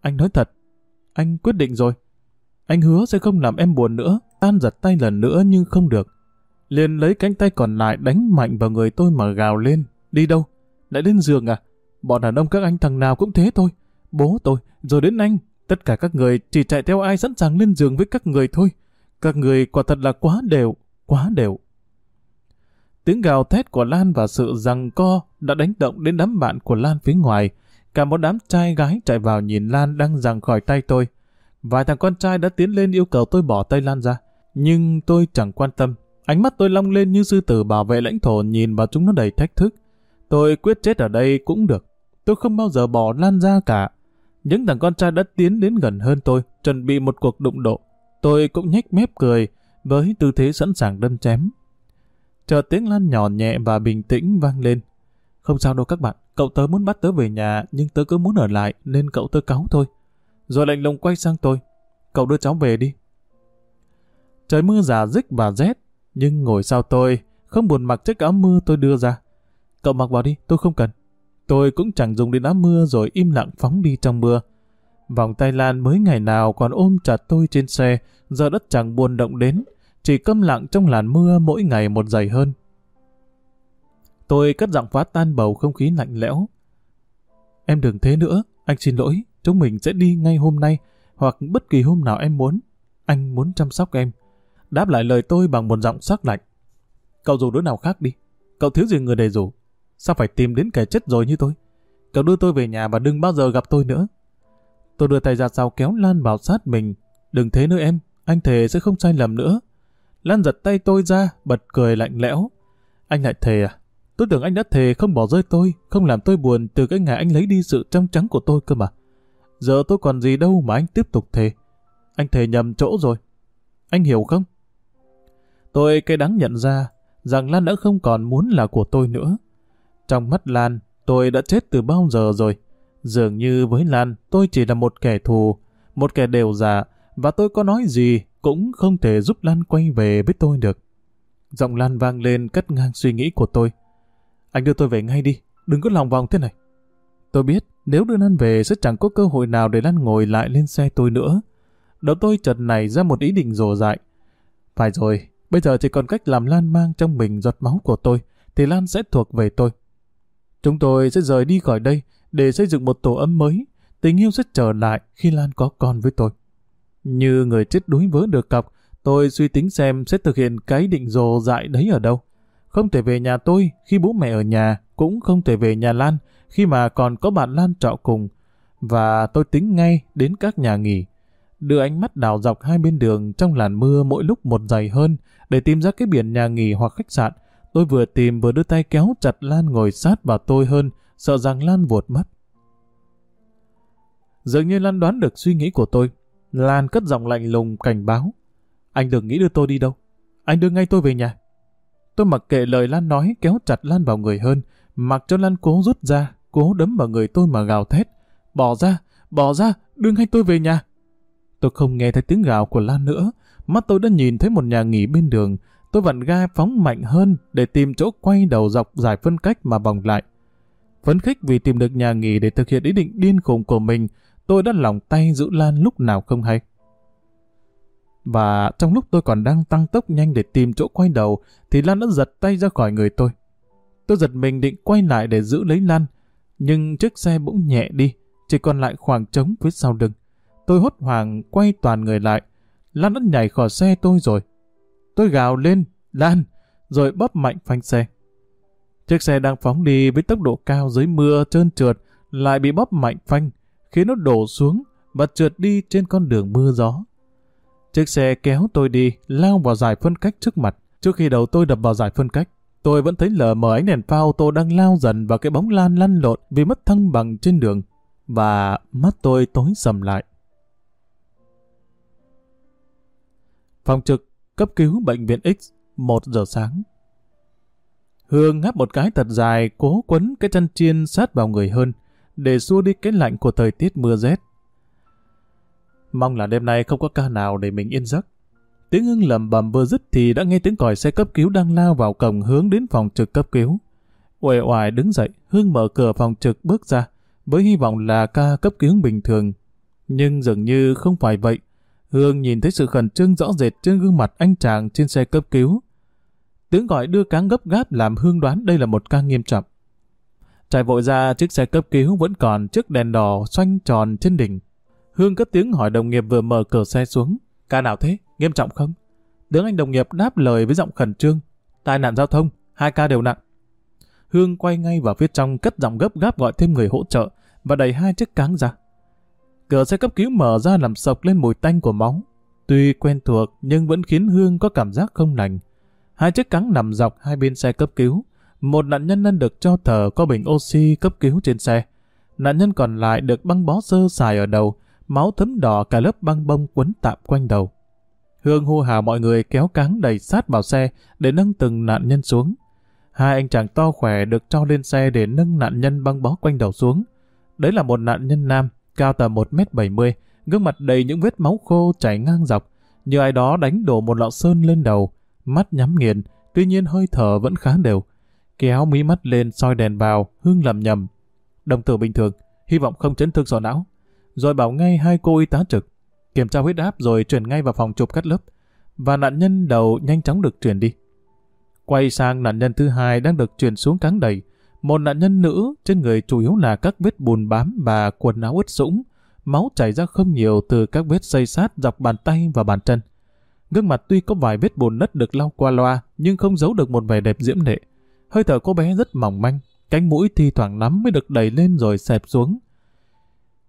anh nói thật. Anh quyết định rồi. Anh hứa sẽ không làm em buồn nữa. An giật tay lần nữa nhưng không được liền lấy cánh tay còn lại đánh mạnh vào người tôi mà gào lên. Đi đâu? Lại lên giường à? Bọn đàn ông các anh thằng nào cũng thế thôi. Bố tôi, rồi đến anh. Tất cả các người chỉ chạy theo ai sẵn sàng lên giường với các người thôi. Các người quả thật là quá đều, quá đều. Tiếng gào thét của Lan và sự rằng co đã đánh động đến đám bạn của Lan phía ngoài. Cả một đám trai gái chạy vào nhìn Lan đang giằng khỏi tay tôi. Vài thằng con trai đã tiến lên yêu cầu tôi bỏ tay Lan ra. Nhưng tôi chẳng quan tâm. Ánh mắt tôi long lên như sư tử bảo vệ lãnh thổ nhìn vào chúng nó đầy thách thức. Tôi quyết chết ở đây cũng được. Tôi không bao giờ bỏ Lan ra cả. Những thằng con trai đã tiến đến gần hơn tôi, chuẩn bị một cuộc đụng độ. Tôi cũng nhếch mép cười, với tư thế sẵn sàng đâm chém. Chờ tiếng Lan nhỏ nhẹ và bình tĩnh vang lên. Không sao đâu các bạn, cậu tớ muốn bắt tớ về nhà, nhưng tớ cứ muốn ở lại, nên cậu tớ cáu thôi. Rồi lạnh lùng quay sang tôi. Cậu đưa cháu về đi. Trời mưa giả dích và rét, nhưng ngồi sau tôi, không buồn mặc chiếc áo mưa tôi đưa ra. Cậu mặc vào đi, tôi không cần. Tôi cũng chẳng dùng đến áo mưa rồi im lặng phóng đi trong mưa. Vòng tay Lan mới ngày nào còn ôm chặt tôi trên xe, giờ đất chẳng buồn động đến, chỉ câm lặng trong làn mưa mỗi ngày một dày hơn. Tôi cất giọng phá tan bầu không khí lạnh lẽo. Em đừng thế nữa, anh xin lỗi, chúng mình sẽ đi ngay hôm nay, hoặc bất kỳ hôm nào em muốn. Anh muốn chăm sóc em đáp lại lời tôi bằng một giọng sắc lạnh. Cậu dù đứa nào khác đi. Cậu thiếu gì người để rủ. Sao phải tìm đến kẻ chết rồi như tôi? Cậu đưa tôi về nhà và đừng bao giờ gặp tôi nữa. Tôi đưa tay ra sau kéo Lan vào sát mình. Đừng thế nữa em, anh thề sẽ không sai lầm nữa. Lan giật tay tôi ra, bật cười lạnh lẽo. Anh lại thề à? Tôi tưởng anh đã thề không bỏ rơi tôi, không làm tôi buồn từ cái ngày anh lấy đi sự trong trắng của tôi cơ mà. Giờ tôi còn gì đâu mà anh tiếp tục thề. Anh thề nhầm chỗ rồi. Anh hiểu không? Tôi cây đắng nhận ra rằng Lan đã không còn muốn là của tôi nữa. Trong mắt Lan, tôi đã chết từ bao giờ rồi. Dường như với Lan, tôi chỉ là một kẻ thù, một kẻ đều giả, và tôi có nói gì cũng không thể giúp Lan quay về với tôi được. Giọng Lan vang lên cắt ngang suy nghĩ của tôi. Anh đưa tôi về ngay đi, đừng có lòng vòng thế này. Tôi biết, nếu đưa Lan về sẽ chẳng có cơ hội nào để Lan ngồi lại lên xe tôi nữa. Đầu tôi chợt này ra một ý định rồ dại. Phải rồi, bây giờ chỉ còn cách làm Lan mang trong mình giọt máu của tôi, thì Lan sẽ thuộc về tôi. Chúng tôi sẽ rời đi khỏi đây để xây dựng một tổ ấm mới. Tình yêu sẽ trở lại khi Lan có con với tôi. Như người chết đuối vớ được cọc, tôi suy tính xem sẽ thực hiện cái định rồ dại đấy ở đâu. Không thể về nhà tôi khi bố mẹ ở nhà, cũng không thể về nhà Lan khi mà còn có bạn Lan trọ cùng. Và tôi tính ngay đến các nhà nghỉ. Đưa ánh mắt đào dọc hai bên đường trong làn mưa mỗi lúc một dày hơn để tìm ra cái biển nhà nghỉ hoặc khách sạn. Tôi vừa tìm vừa đưa tay kéo chặt Lan ngồi sát vào tôi hơn, sợ rằng Lan vụt mất. Dường như Lan đoán được suy nghĩ của tôi. Lan cất giọng lạnh lùng cảnh báo. Anh đừng nghĩ đưa tôi đi đâu. Anh đưa ngay tôi về nhà. Tôi mặc kệ lời Lan nói kéo chặt Lan vào người hơn, mặc cho Lan cố rút ra, cố đấm vào người tôi mà gào thét. Bỏ ra, bỏ ra, đưa ngay tôi về nhà. Tôi không nghe thấy tiếng gào của Lan nữa, mắt tôi đã nhìn thấy một nhà nghỉ bên đường. Tôi vặn ga phóng mạnh hơn để tìm chỗ quay đầu dọc giải phân cách mà vòng lại. Phấn khích vì tìm được nhà nghỉ để thực hiện ý định điên khùng của mình, tôi đã lòng tay giữ Lan lúc nào không hay. Và trong lúc tôi còn đang tăng tốc nhanh để tìm chỗ quay đầu, thì Lan đã giật tay ra khỏi người tôi. Tôi giật mình định quay lại để giữ lấy Lan, nhưng chiếc xe bỗng nhẹ đi, chỉ còn lại khoảng trống phía sau lưng. Tôi hốt hoảng quay toàn người lại, Lan đã nhảy khỏi xe tôi rồi. Tôi gào lên, Lan, rồi bóp mạnh phanh xe. Chiếc xe đang phóng đi với tốc độ cao dưới mưa trơn trượt, lại bị bóp mạnh phanh, khiến nó đổ xuống và trượt đi trên con đường mưa gió. Chiếc xe kéo tôi đi, lao vào giải phân cách trước mặt. Trước khi đầu tôi đập vào giải phân cách, tôi vẫn thấy lờ mờ ánh đèn pha ô tô đang lao dần vào cái bóng lan lăn lộn vì mất thăng bằng trên đường. Và mắt tôi tối sầm lại. Phòng trực, cấp cứu bệnh viện X, 1 giờ sáng. Hương ngáp một cái thật dài, cố quấn cái chân chiên sát vào người hơn, để xua đi cái lạnh của thời tiết mưa rét. Mong là đêm nay không có ca nào để mình yên giấc. Tiếng ưng lầm bầm vừa dứt thì đã nghe tiếng còi xe cấp cứu đang lao vào cổng hướng đến phòng trực cấp cứu. Uể oải đứng dậy, Hương mở cửa phòng trực bước ra, với hy vọng là ca cấp cứu bình thường. Nhưng dường như không phải vậy. Hương nhìn thấy sự khẩn trương rõ rệt trên gương mặt anh chàng trên xe cấp cứu. Tiếng gọi đưa cáng gấp gáp làm Hương đoán đây là một ca nghiêm trọng. Chạy vội ra, chiếc xe cấp cứu vẫn còn chiếc đèn đỏ xoanh tròn trên đỉnh. Hương cất tiếng hỏi đồng nghiệp vừa mở cửa xe xuống. Ca nào thế? Nghiêm trọng không? Đứng anh đồng nghiệp đáp lời với giọng khẩn trương. Tai nạn giao thông, hai ca đều nặng. Hương quay ngay vào phía trong cất giọng gấp gáp gọi thêm người hỗ trợ và đẩy hai chiếc cáng ra. Cửa xe cấp cứu mở ra làm sộc lên mùi tanh của máu. Tuy quen thuộc nhưng vẫn khiến Hương có cảm giác không lành. Hai chiếc cáng nằm dọc hai bên xe cấp cứu. Một nạn nhân đang được cho thở có bình oxy cấp cứu trên xe. Nạn nhân còn lại được băng bó sơ xài ở đầu, máu thấm đỏ cả lớp băng bông quấn tạm quanh đầu. Hương hô hào mọi người kéo cáng đầy sát vào xe để nâng từng nạn nhân xuống. Hai anh chàng to khỏe được cho lên xe để nâng nạn nhân băng bó quanh đầu xuống. Đấy là một nạn nhân nam, cao tầm 1m70, gương mặt đầy những vết máu khô chảy ngang dọc, như ai đó đánh đổ một lọ sơn lên đầu, mắt nhắm nghiền, tuy nhiên hơi thở vẫn khá đều. Kéo mí mắt lên soi đèn vào, Hương lầm nhầm. Đồng tử bình thường, hy vọng không chấn thương sọ não rồi bảo ngay hai cô y tá trực, kiểm tra huyết áp rồi chuyển ngay vào phòng chụp cắt lớp, và nạn nhân đầu nhanh chóng được chuyển đi. Quay sang nạn nhân thứ hai đang được chuyển xuống cáng đầy, một nạn nhân nữ trên người chủ yếu là các vết bùn bám và quần áo ướt sũng, máu chảy ra không nhiều từ các vết xây sát dọc bàn tay và bàn chân. Gương mặt tuy có vài vết bùn đất được lau qua loa, nhưng không giấu được một vẻ đẹp diễm lệ. Hơi thở cô bé rất mỏng manh, cánh mũi thi thoảng lắm mới được đẩy lên rồi xẹp xuống,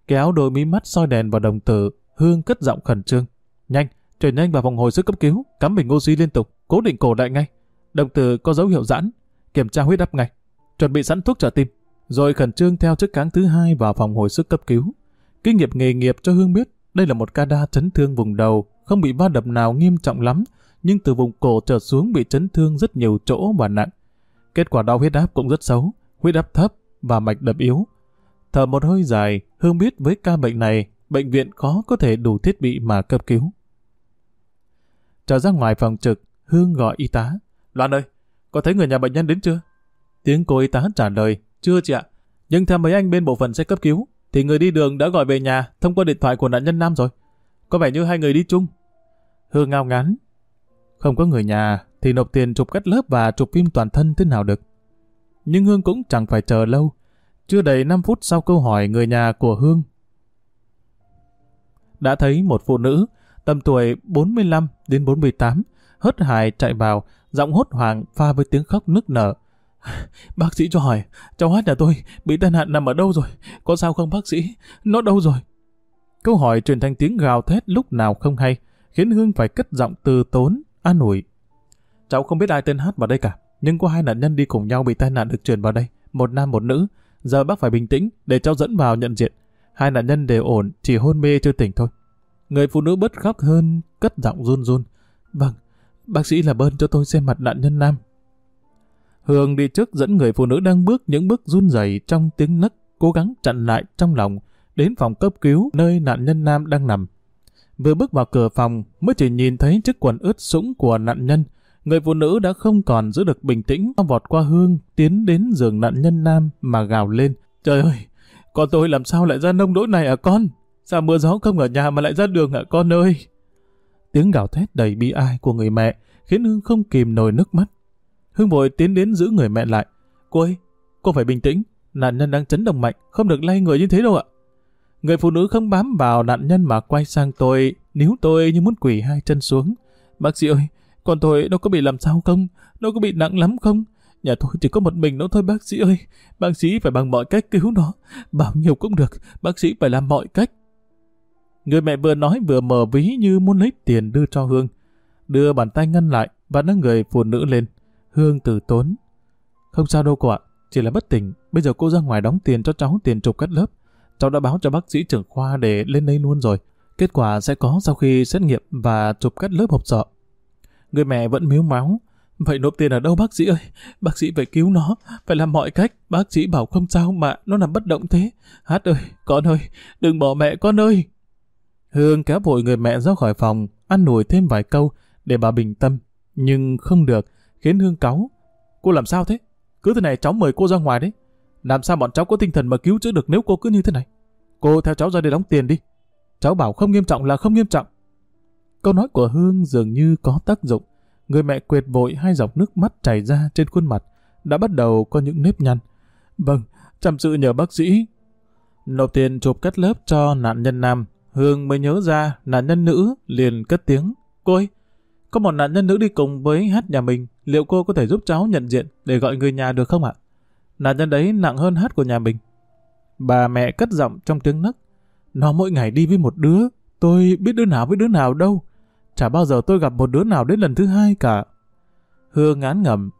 kéo đôi mí mắt soi đèn vào đồng tử, Hương cất giọng khẩn trương. Nhanh, chuyển nhanh vào phòng hồi sức cấp cứu, cắm bình oxy liên tục, cố định cổ đại ngay. Đồng tử có dấu hiệu giãn, kiểm tra huyết áp ngay. Chuẩn bị sẵn thuốc trợ tim, rồi khẩn trương theo chiếc cáng thứ hai vào phòng hồi sức cấp cứu. Kinh nghiệm nghề nghiệp cho Hương biết, đây là một ca đa chấn thương vùng đầu, không bị va đập nào nghiêm trọng lắm, nhưng từ vùng cổ trở xuống bị chấn thương rất nhiều chỗ và nặng. Kết quả đo huyết áp cũng rất xấu, huyết áp thấp và mạch đập yếu. Thở một hơi dài, Hương biết với ca bệnh này, bệnh viện khó có thể đủ thiết bị mà cấp cứu. Trở ra ngoài phòng trực, Hương gọi y tá. Loan ơi, có thấy người nhà bệnh nhân đến chưa? Tiếng cô y tá trả lời, chưa chị ạ. Nhưng theo mấy anh bên bộ phận xe cấp cứu, thì người đi đường đã gọi về nhà thông qua điện thoại của nạn nhân Nam rồi. Có vẻ như hai người đi chung. Hương ngao ngán. Không có người nhà thì nộp tiền chụp cắt lớp và chụp phim toàn thân thế nào được. Nhưng Hương cũng chẳng phải chờ lâu. Chưa đầy 5 phút sau câu hỏi người nhà của Hương. Đã thấy một phụ nữ tầm tuổi 45 đến 48 hớt hải chạy vào, giọng hốt hoảng pha với tiếng khóc nức nở. Bác sĩ cho hỏi, cháu hát nhà tôi bị tai nạn nằm ở đâu rồi? Có sao không bác sĩ? Nó đâu rồi? Câu hỏi truyền thành tiếng gào thét lúc nào không hay, khiến Hương phải cất giọng từ tốn, an ủi. Cháu không biết ai tên Hát vào đây cả, nhưng có hai nạn nhân đi cùng nhau bị tai nạn được truyền vào đây, một nam một nữ. Giờ bác phải bình tĩnh để cháu dẫn vào nhận diện. Hai nạn nhân đều ổn, chỉ hôn mê chưa tỉnh thôi. Người phụ nữ bất khóc hơn, cất giọng run run. Vâng, bác sĩ làm ơn cho tôi xem mặt nạn nhân nam. Hương đi trước dẫn người phụ nữ đang bước những bước run rẩy trong tiếng nấc, cố gắng chặn lại trong lòng, đến phòng cấp cứu nơi nạn nhân nam đang nằm. Vừa bước vào cửa phòng mới chỉ nhìn thấy chiếc quần ướt sũng của nạn nhân. Người phụ nữ đã không còn giữ được bình tĩnh, vọt qua hương, tiến đến giường nạn nhân nam mà gào lên. Trời ơi, con tôi làm sao lại ra nông nỗi này à con? Sao mưa gió không ở nhà mà lại ra đường hả con ơi? Tiếng gào thét đầy bi ai của người mẹ khiến Hương không kìm nổi nước mắt. Hương vội tiến đến giữ người mẹ lại. Cô ơi, cô phải bình tĩnh. Nạn nhân đang chấn động mạnh, không được lay người như thế đâu ạ. Người phụ nữ không bám vào nạn nhân mà quay sang tôi, níu tôi như muốn quỳ hai chân xuống. Bác sĩ ơi, con tôi nó có bị làm sao không? Nó có bị nặng lắm không? Nhà tôi chỉ có một mình nó thôi bác sĩ ơi. Bác sĩ phải bằng mọi cách cứu nó. Bao nhiêu cũng được, bác sĩ phải làm mọi cách. Người mẹ vừa nói vừa mở ví như muốn lấy tiền đưa cho Hương. Đưa bàn tay ngăn lại và nâng người phụ nữ lên. Hương từ tốn. Không sao đâu cô ạ, chỉ là bất tỉnh. Bây giờ cô ra ngoài đóng tiền cho cháu tiền chụp cắt lớp. Cháu đã báo cho bác sĩ trưởng khoa để lên đây luôn rồi. Kết quả sẽ có sau khi xét nghiệm và chụp cắt lớp hộp sọ. Người mẹ vẫn miếu máu. Vậy nộp tiền ở đâu bác sĩ ơi? Bác sĩ phải cứu nó, phải làm mọi cách. Bác sĩ bảo không sao mà nó nằm bất động thế. Hát ơi, con ơi, đừng bỏ mẹ con ơi. Hương kéo vội người mẹ ra khỏi phòng, ăn nổi thêm vài câu để bà bình tâm. Nhưng không được, khiến Hương cáu. Cô làm sao thế? Cứ thế này cháu mời cô ra ngoài đấy. Làm sao bọn cháu có tinh thần mà cứu chữa được nếu cô cứ như thế này? Cô theo cháu ra đây đóng tiền đi. Cháu bảo không nghiêm trọng là không nghiêm trọng. Câu nói của Hương dường như có tác dụng. Người mẹ quệt vội hai dòng nước mắt chảy ra trên khuôn mặt, đã bắt đầu có những nếp nhăn. Vâng, chăm sự nhờ bác sĩ. Nộp tiền chụp cắt lớp cho nạn nhân nam, Hương mới nhớ ra nạn nhân nữ liền cất tiếng. Cô ơi, có một nạn nhân nữ đi cùng với hát nhà mình, liệu cô có thể giúp cháu nhận diện để gọi người nhà được không ạ? Nạn nhân đấy nặng hơn hát của nhà mình. Bà mẹ cất giọng trong tiếng nấc. Nó mỗi ngày đi với một đứa, tôi biết đứa nào với đứa nào đâu. Chả bao giờ tôi gặp một đứa nào đến lần thứ hai cả. Hương ngán ngầm.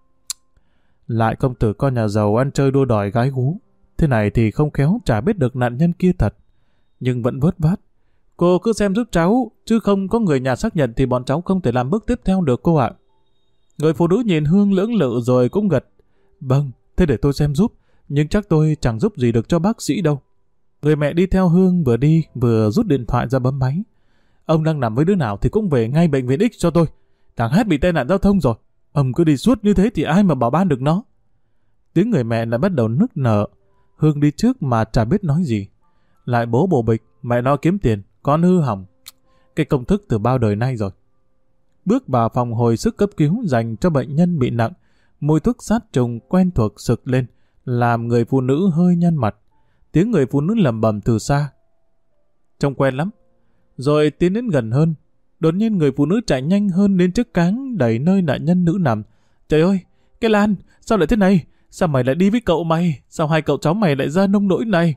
Lại công tử con nhà giàu ăn chơi đua đòi gái gú. Thế này thì không khéo chả biết được nạn nhân kia thật. Nhưng vẫn vớt vát. Cô cứ xem giúp cháu, chứ không có người nhà xác nhận thì bọn cháu không thể làm bước tiếp theo được cô ạ. Người phụ nữ nhìn Hương lưỡng lự rồi cũng gật. Vâng, thế để tôi xem giúp, nhưng chắc tôi chẳng giúp gì được cho bác sĩ đâu. Người mẹ đi theo Hương vừa đi vừa rút điện thoại ra bấm máy. Ông đang nằm với đứa nào thì cũng về ngay bệnh viện X cho tôi. Thằng Hát bị tai nạn giao thông rồi. Ông cứ đi suốt như thế thì ai mà bảo ban được nó. Tiếng người mẹ lại bắt đầu nức nở. Hương đi trước mà chả biết nói gì. Lại bố bồ bịch, mẹ nó kiếm tiền, con hư hỏng. Cái công thức từ bao đời nay rồi. Bước vào phòng hồi sức cấp cứu dành cho bệnh nhân bị nặng, mùi thuốc sát trùng quen thuộc sực lên, làm người phụ nữ hơi nhăn mặt. Tiếng người phụ nữ lầm bầm từ xa. Trông quen lắm. Rồi tiến đến gần hơn. Đột nhiên người phụ nữ chạy nhanh hơn đến trước cáng đẩy nơi nạn nhân nữ nằm. Trời ơi, cái Lan, sao lại thế này? Sao mày lại đi với cậu mày? Sao hai cậu cháu mày lại ra nông nỗi này?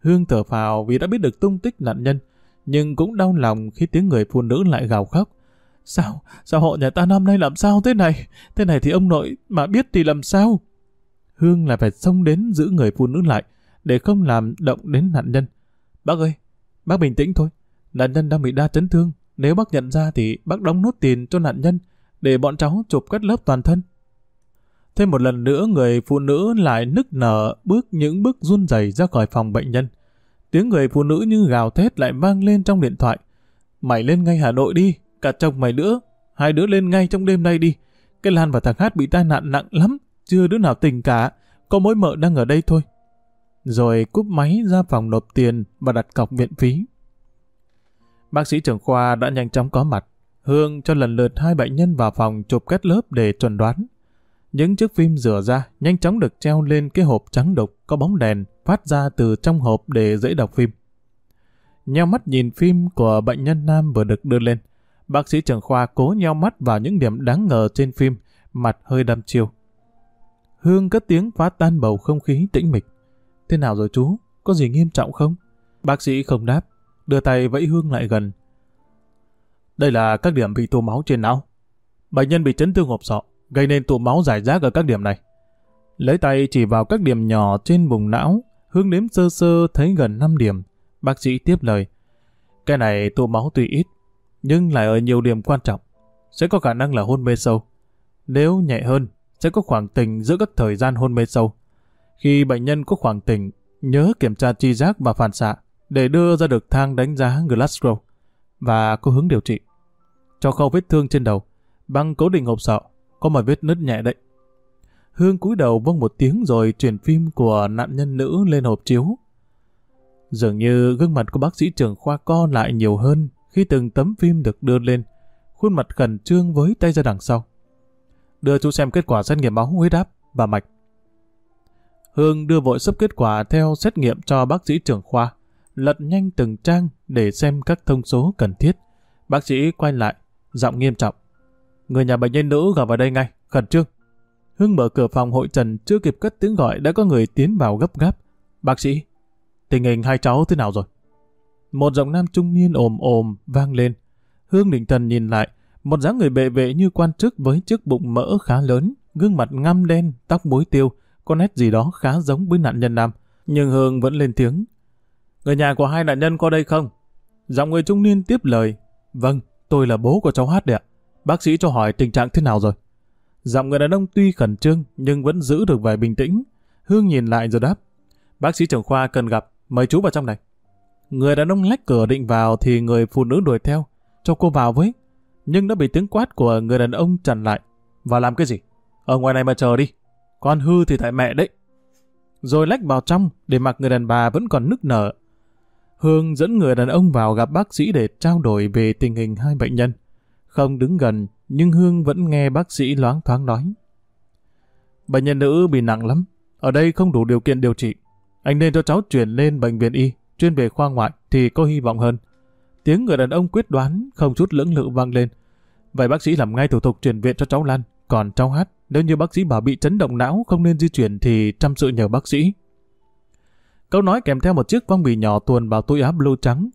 Hương thở phào vì đã biết được tung tích nạn nhân, nhưng cũng đau lòng khi tiếng người phụ nữ lại gào khóc. Sao? Sao họ nhà ta năm nay làm sao thế này? Thế này thì ông nội mà biết thì làm sao? Hương là phải xông đến giữ người phụ nữ lại để không làm động đến nạn nhân. Bác ơi, bác bình tĩnh thôi. Nạn nhân đang bị đa chấn thương. Nếu bác nhận ra thì bác đóng nốt tiền cho nạn nhân để bọn cháu chụp cắt lớp toàn thân. Thêm một lần nữa người phụ nữ lại nức nở bước những bước run rẩy ra khỏi phòng bệnh nhân. Tiếng người phụ nữ như gào thét lại vang lên trong điện thoại. Mày lên ngay Hà Nội đi, cả chồng mày nữa. Hai đứa lên ngay trong đêm nay đi. Cái Lan và thằng Hát bị tai nạn nặng lắm, chưa đứa nào tình cả. Có mỗi mợ đang ở đây thôi. Rồi cúp máy ra phòng nộp tiền và đặt cọc viện phí. Bác sĩ trưởng khoa đã nhanh chóng có mặt. Hương cho lần lượt hai bệnh nhân vào phòng chụp kết lớp để chuẩn đoán. Những chiếc phim rửa ra nhanh chóng được treo lên cái hộp trắng đục có bóng đèn phát ra từ trong hộp để dễ đọc phim. Nheo mắt nhìn phim của bệnh nhân nam vừa được đưa lên. Bác sĩ trưởng khoa cố nheo mắt vào những điểm đáng ngờ trên phim, mặt hơi đăm chiêu. Hương cất tiếng phá tan bầu không khí tĩnh mịch. Thế nào rồi chú? Có gì nghiêm trọng không? Bác sĩ không đáp, đưa tay vẫy Hương lại gần. Đây là các điểm bị tụ máu trên não. Bệnh nhân bị chấn thương hộp sọ, gây nên tụ máu giải rác ở các điểm này. Lấy tay chỉ vào các điểm nhỏ trên vùng não, Hương đếm sơ sơ thấy gần 5 điểm. Bác sĩ tiếp lời. Cái này tụ máu tuy ít, nhưng lại ở nhiều điểm quan trọng. Sẽ có khả năng là hôn mê sâu. Nếu nhẹ hơn, sẽ có khoảng tình giữa các thời gian hôn mê sâu. Khi bệnh nhân có khoảng tình, nhớ kiểm tra chi giác và phản xạ để đưa ra được thang đánh giá Glasgow và có hướng điều trị. Cho khâu vết thương trên đầu, băng cố định hộp sọ, có một vết nứt nhẹ đấy. Hương cúi đầu vâng một tiếng rồi chuyển phim của nạn nhân nữ lên hộp chiếu. Dường như gương mặt của bác sĩ trưởng khoa co lại nhiều hơn khi từng tấm phim được đưa lên, khuôn mặt khẩn trương với tay ra đằng sau. Đưa chú xem kết quả xét nghiệm máu huyết áp và mạch. Hương đưa vội sắp kết quả theo xét nghiệm cho bác sĩ trưởng khoa, lật nhanh từng trang để xem các thông số cần thiết. Bác sĩ quay lại, giọng nghiêm trọng. Người nhà bệnh nhân nữ gặp vào đây ngay, khẩn trương. Hưng mở cửa phòng hội trần chưa kịp cất tiếng gọi đã có người tiến vào gấp gáp. Bác sĩ, tình hình hai cháu thế nào rồi? Một giọng nam trung niên ồm ồm vang lên. Hương định thần nhìn lại, một dáng người bệ vệ như quan chức với chiếc bụng mỡ khá lớn, gương mặt ngăm đen, tóc muối tiêu, có nét gì đó khá giống với nạn nhân nam. Nhưng Hương vẫn lên tiếng. Người nhà của hai nạn nhân có đây không? Giọng người trung niên tiếp lời. Vâng, tôi là bố của cháu Hát đấy ạ. Bác sĩ cho hỏi tình trạng thế nào rồi? Giọng người đàn ông tuy khẩn trương nhưng vẫn giữ được vẻ bình tĩnh. Hương nhìn lại rồi đáp. Bác sĩ trưởng khoa cần gặp, mời chú vào trong này. Người đàn ông lách cửa định vào thì người phụ nữ đuổi theo, cho cô vào với. Nhưng đã bị tiếng quát của người đàn ông chặn lại. Vào làm cái gì? Ở ngoài này mà chờ đi. Con hư thì tại mẹ đấy. Rồi lách vào trong để mặc người đàn bà vẫn còn nức nở. Hương dẫn người đàn ông vào gặp bác sĩ để trao đổi về tình hình hai bệnh nhân. Không đứng gần, nhưng Hương vẫn nghe bác sĩ loáng thoáng nói. Bệnh nhân nữ bị nặng lắm, ở đây không đủ điều kiện điều trị. Anh nên cho cháu chuyển lên bệnh viện y, chuyên về khoa ngoại thì có hy vọng hơn. Tiếng người đàn ông quyết đoán, không chút lưỡng lự vang lên. Vậy bác sĩ làm ngay thủ tục chuyển viện cho cháu Lan, còn cháu Hát, nếu như bác sĩ bảo bị chấn động não không nên di chuyển thì chăm sự nhờ bác sĩ. Câu nói kèm theo một chiếc phong bì nhỏ tuồn vào túi áo blue trắng.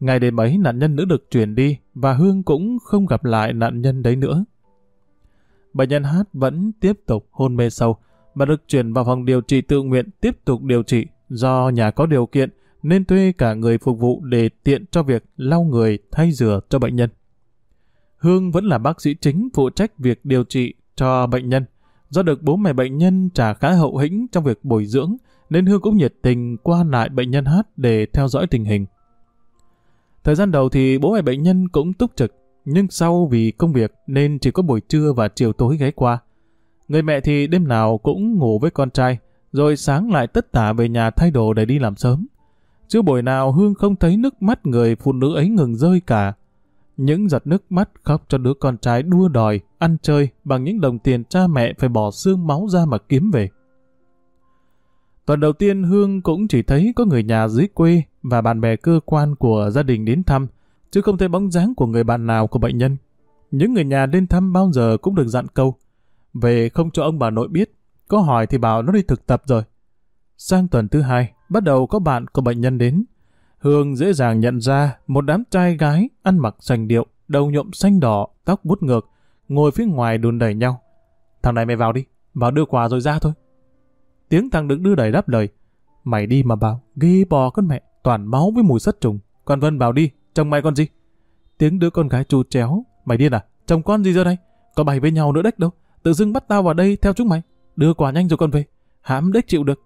Ngày đêm ấy nạn nhân nữ được chuyển đi và Hương cũng không gặp lại nạn nhân đấy nữa. Bệnh nhân Hát vẫn tiếp tục hôn mê sâu và được chuyển vào phòng điều trị tự nguyện tiếp tục điều trị do nhà có điều kiện nên thuê cả người phục vụ để tiện cho việc lau người thay rửa cho bệnh nhân. Hương vẫn là bác sĩ chính phụ trách việc điều trị cho bệnh nhân. Do được bố mẹ bệnh nhân trả khá hậu hĩnh trong việc bồi dưỡng, nên Hương cũng nhiệt tình qua lại bệnh nhân hát để theo dõi tình hình. Thời gian đầu thì bố mẹ bệnh nhân cũng túc trực, nhưng sau vì công việc nên chỉ có buổi trưa và chiều tối ghé qua. Người mẹ thì đêm nào cũng ngủ với con trai, rồi sáng lại tất tả về nhà thay đồ để đi làm sớm. Chưa buổi nào Hương không thấy nước mắt người phụ nữ ấy ngừng rơi cả. Những giọt nước mắt khóc cho đứa con trai đua đòi, ăn chơi bằng những đồng tiền cha mẹ phải bỏ xương máu ra mà kiếm về. Tuần đầu tiên Hương cũng chỉ thấy có người nhà dưới quê và bạn bè cơ quan của gia đình đến thăm, chứ không thấy bóng dáng của người bạn nào của bệnh nhân. Những người nhà đến thăm bao giờ cũng được dặn câu, về không cho ông bà nội biết, có hỏi thì bảo nó đi thực tập rồi. Sang tuần thứ hai, bắt đầu có bạn của bệnh nhân đến. Hương dễ dàng nhận ra một đám trai gái ăn mặc sành điệu, đầu nhộm xanh đỏ, tóc bút ngược, ngồi phía ngoài đùn đẩy nhau. Thằng này mày vào đi, vào đưa quà rồi ra thôi. Tiếng thằng đứng đưa đẩy đáp lời. Mày đi mà bảo, ghê bò con mẹ, toàn máu với mùi sắt trùng. Còn Vân bảo đi, chồng mày con gì? Tiếng đứa con gái chu chéo. Mày điên à? Chồng con gì giờ đây? Có bày với nhau nữa đếch đâu. Tự dưng bắt tao vào đây theo chúng mày. Đưa quà nhanh rồi con về. Hãm đếch chịu được.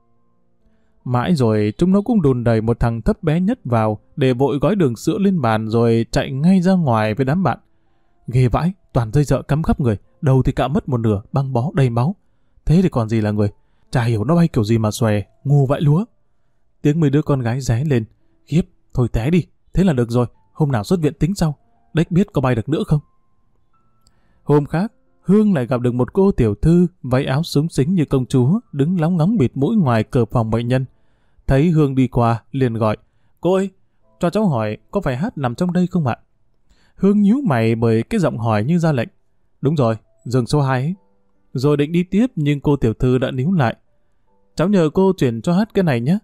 Mãi rồi chúng nó cũng đùn đầy một thằng thấp bé nhất vào để vội gói đường sữa lên bàn rồi chạy ngay ra ngoài với đám bạn. Ghê vãi, toàn dây dợ cắm khắp người, đầu thì cạo mất một nửa, băng bó đầy máu. Thế thì còn gì là người? Chả hiểu nó bay kiểu gì mà xòe, ngu vãi lúa. Tiếng mấy đứa con gái ré lên. Khiếp, thôi té đi, thế là được rồi, hôm nào xuất viện tính sau. Đếch biết có bay được nữa không? Hôm khác, Hương lại gặp được một cô tiểu thư váy áo súng xính như công chúa, đứng lóng ngóng bịt mũi ngoài cửa phòng bệnh nhân. Thấy Hương đi qua, liền gọi, Cô ơi, cho cháu hỏi, có phải hát nằm trong đây không ạ? Hương nhíu mày bởi cái giọng hỏi như ra lệnh. Đúng rồi, giường số 2 ấy. Rồi định đi tiếp nhưng cô tiểu thư đã níu lại. Cháu nhờ cô chuyển cho hát cái này nhé.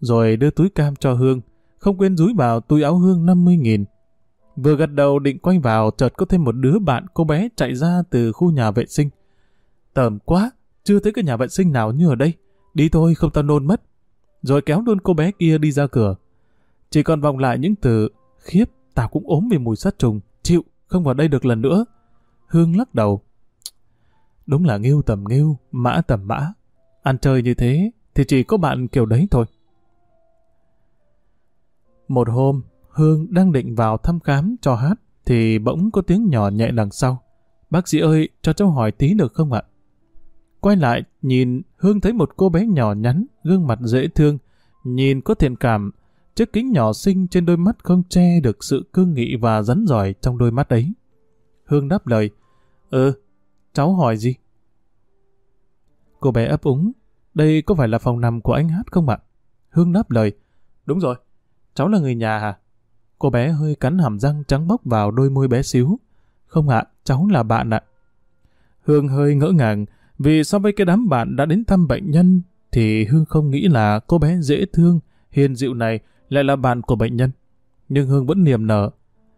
Rồi đưa túi cam cho Hương, không quên dúi vào túi áo Hương 50.000. Vừa gật đầu định quay vào chợt có thêm một đứa bạn cô bé chạy ra từ khu nhà vệ sinh. Tởm quá, chưa thấy cái nhà vệ sinh nào như ở đây. Đi thôi không tao nôn mất. Rồi kéo luôn cô bé kia đi ra cửa. Chỉ còn vòng lại những từ khiếp, tao cũng ốm vì mùi sát trùng, chịu, không vào đây được lần nữa. Hương lắc đầu. Đúng là nghiêu tầm nghiêu, mã tầm mã. Ăn chơi như thế thì chỉ có bạn kiểu đấy thôi. Một hôm, Hương đang định vào thăm khám cho hát, thì bỗng có tiếng nhỏ nhẹ đằng sau. Bác sĩ ơi, cho cháu hỏi tí được không ạ? Quay lại, nhìn Hương thấy một cô bé nhỏ nhắn, gương mặt dễ thương, nhìn có thiện cảm, chiếc kính nhỏ xinh trên đôi mắt không che được sự cương nghị và rắn giỏi trong đôi mắt ấy. Hương đáp lời, Ừ, cháu hỏi gì? Cô bé ấp úng, đây có phải là phòng nằm của anh hát không ạ? Hương đáp lời, đúng rồi, cháu là người nhà hả? Cô bé hơi cắn hàm răng trắng bóc vào đôi môi bé xíu. Không ạ, cháu là bạn ạ. Hương hơi ngỡ ngàng, vì so với cái đám bạn đã đến thăm bệnh nhân, thì Hương không nghĩ là cô bé dễ thương, hiền dịu này lại là bạn của bệnh nhân. Nhưng Hương vẫn niềm nở.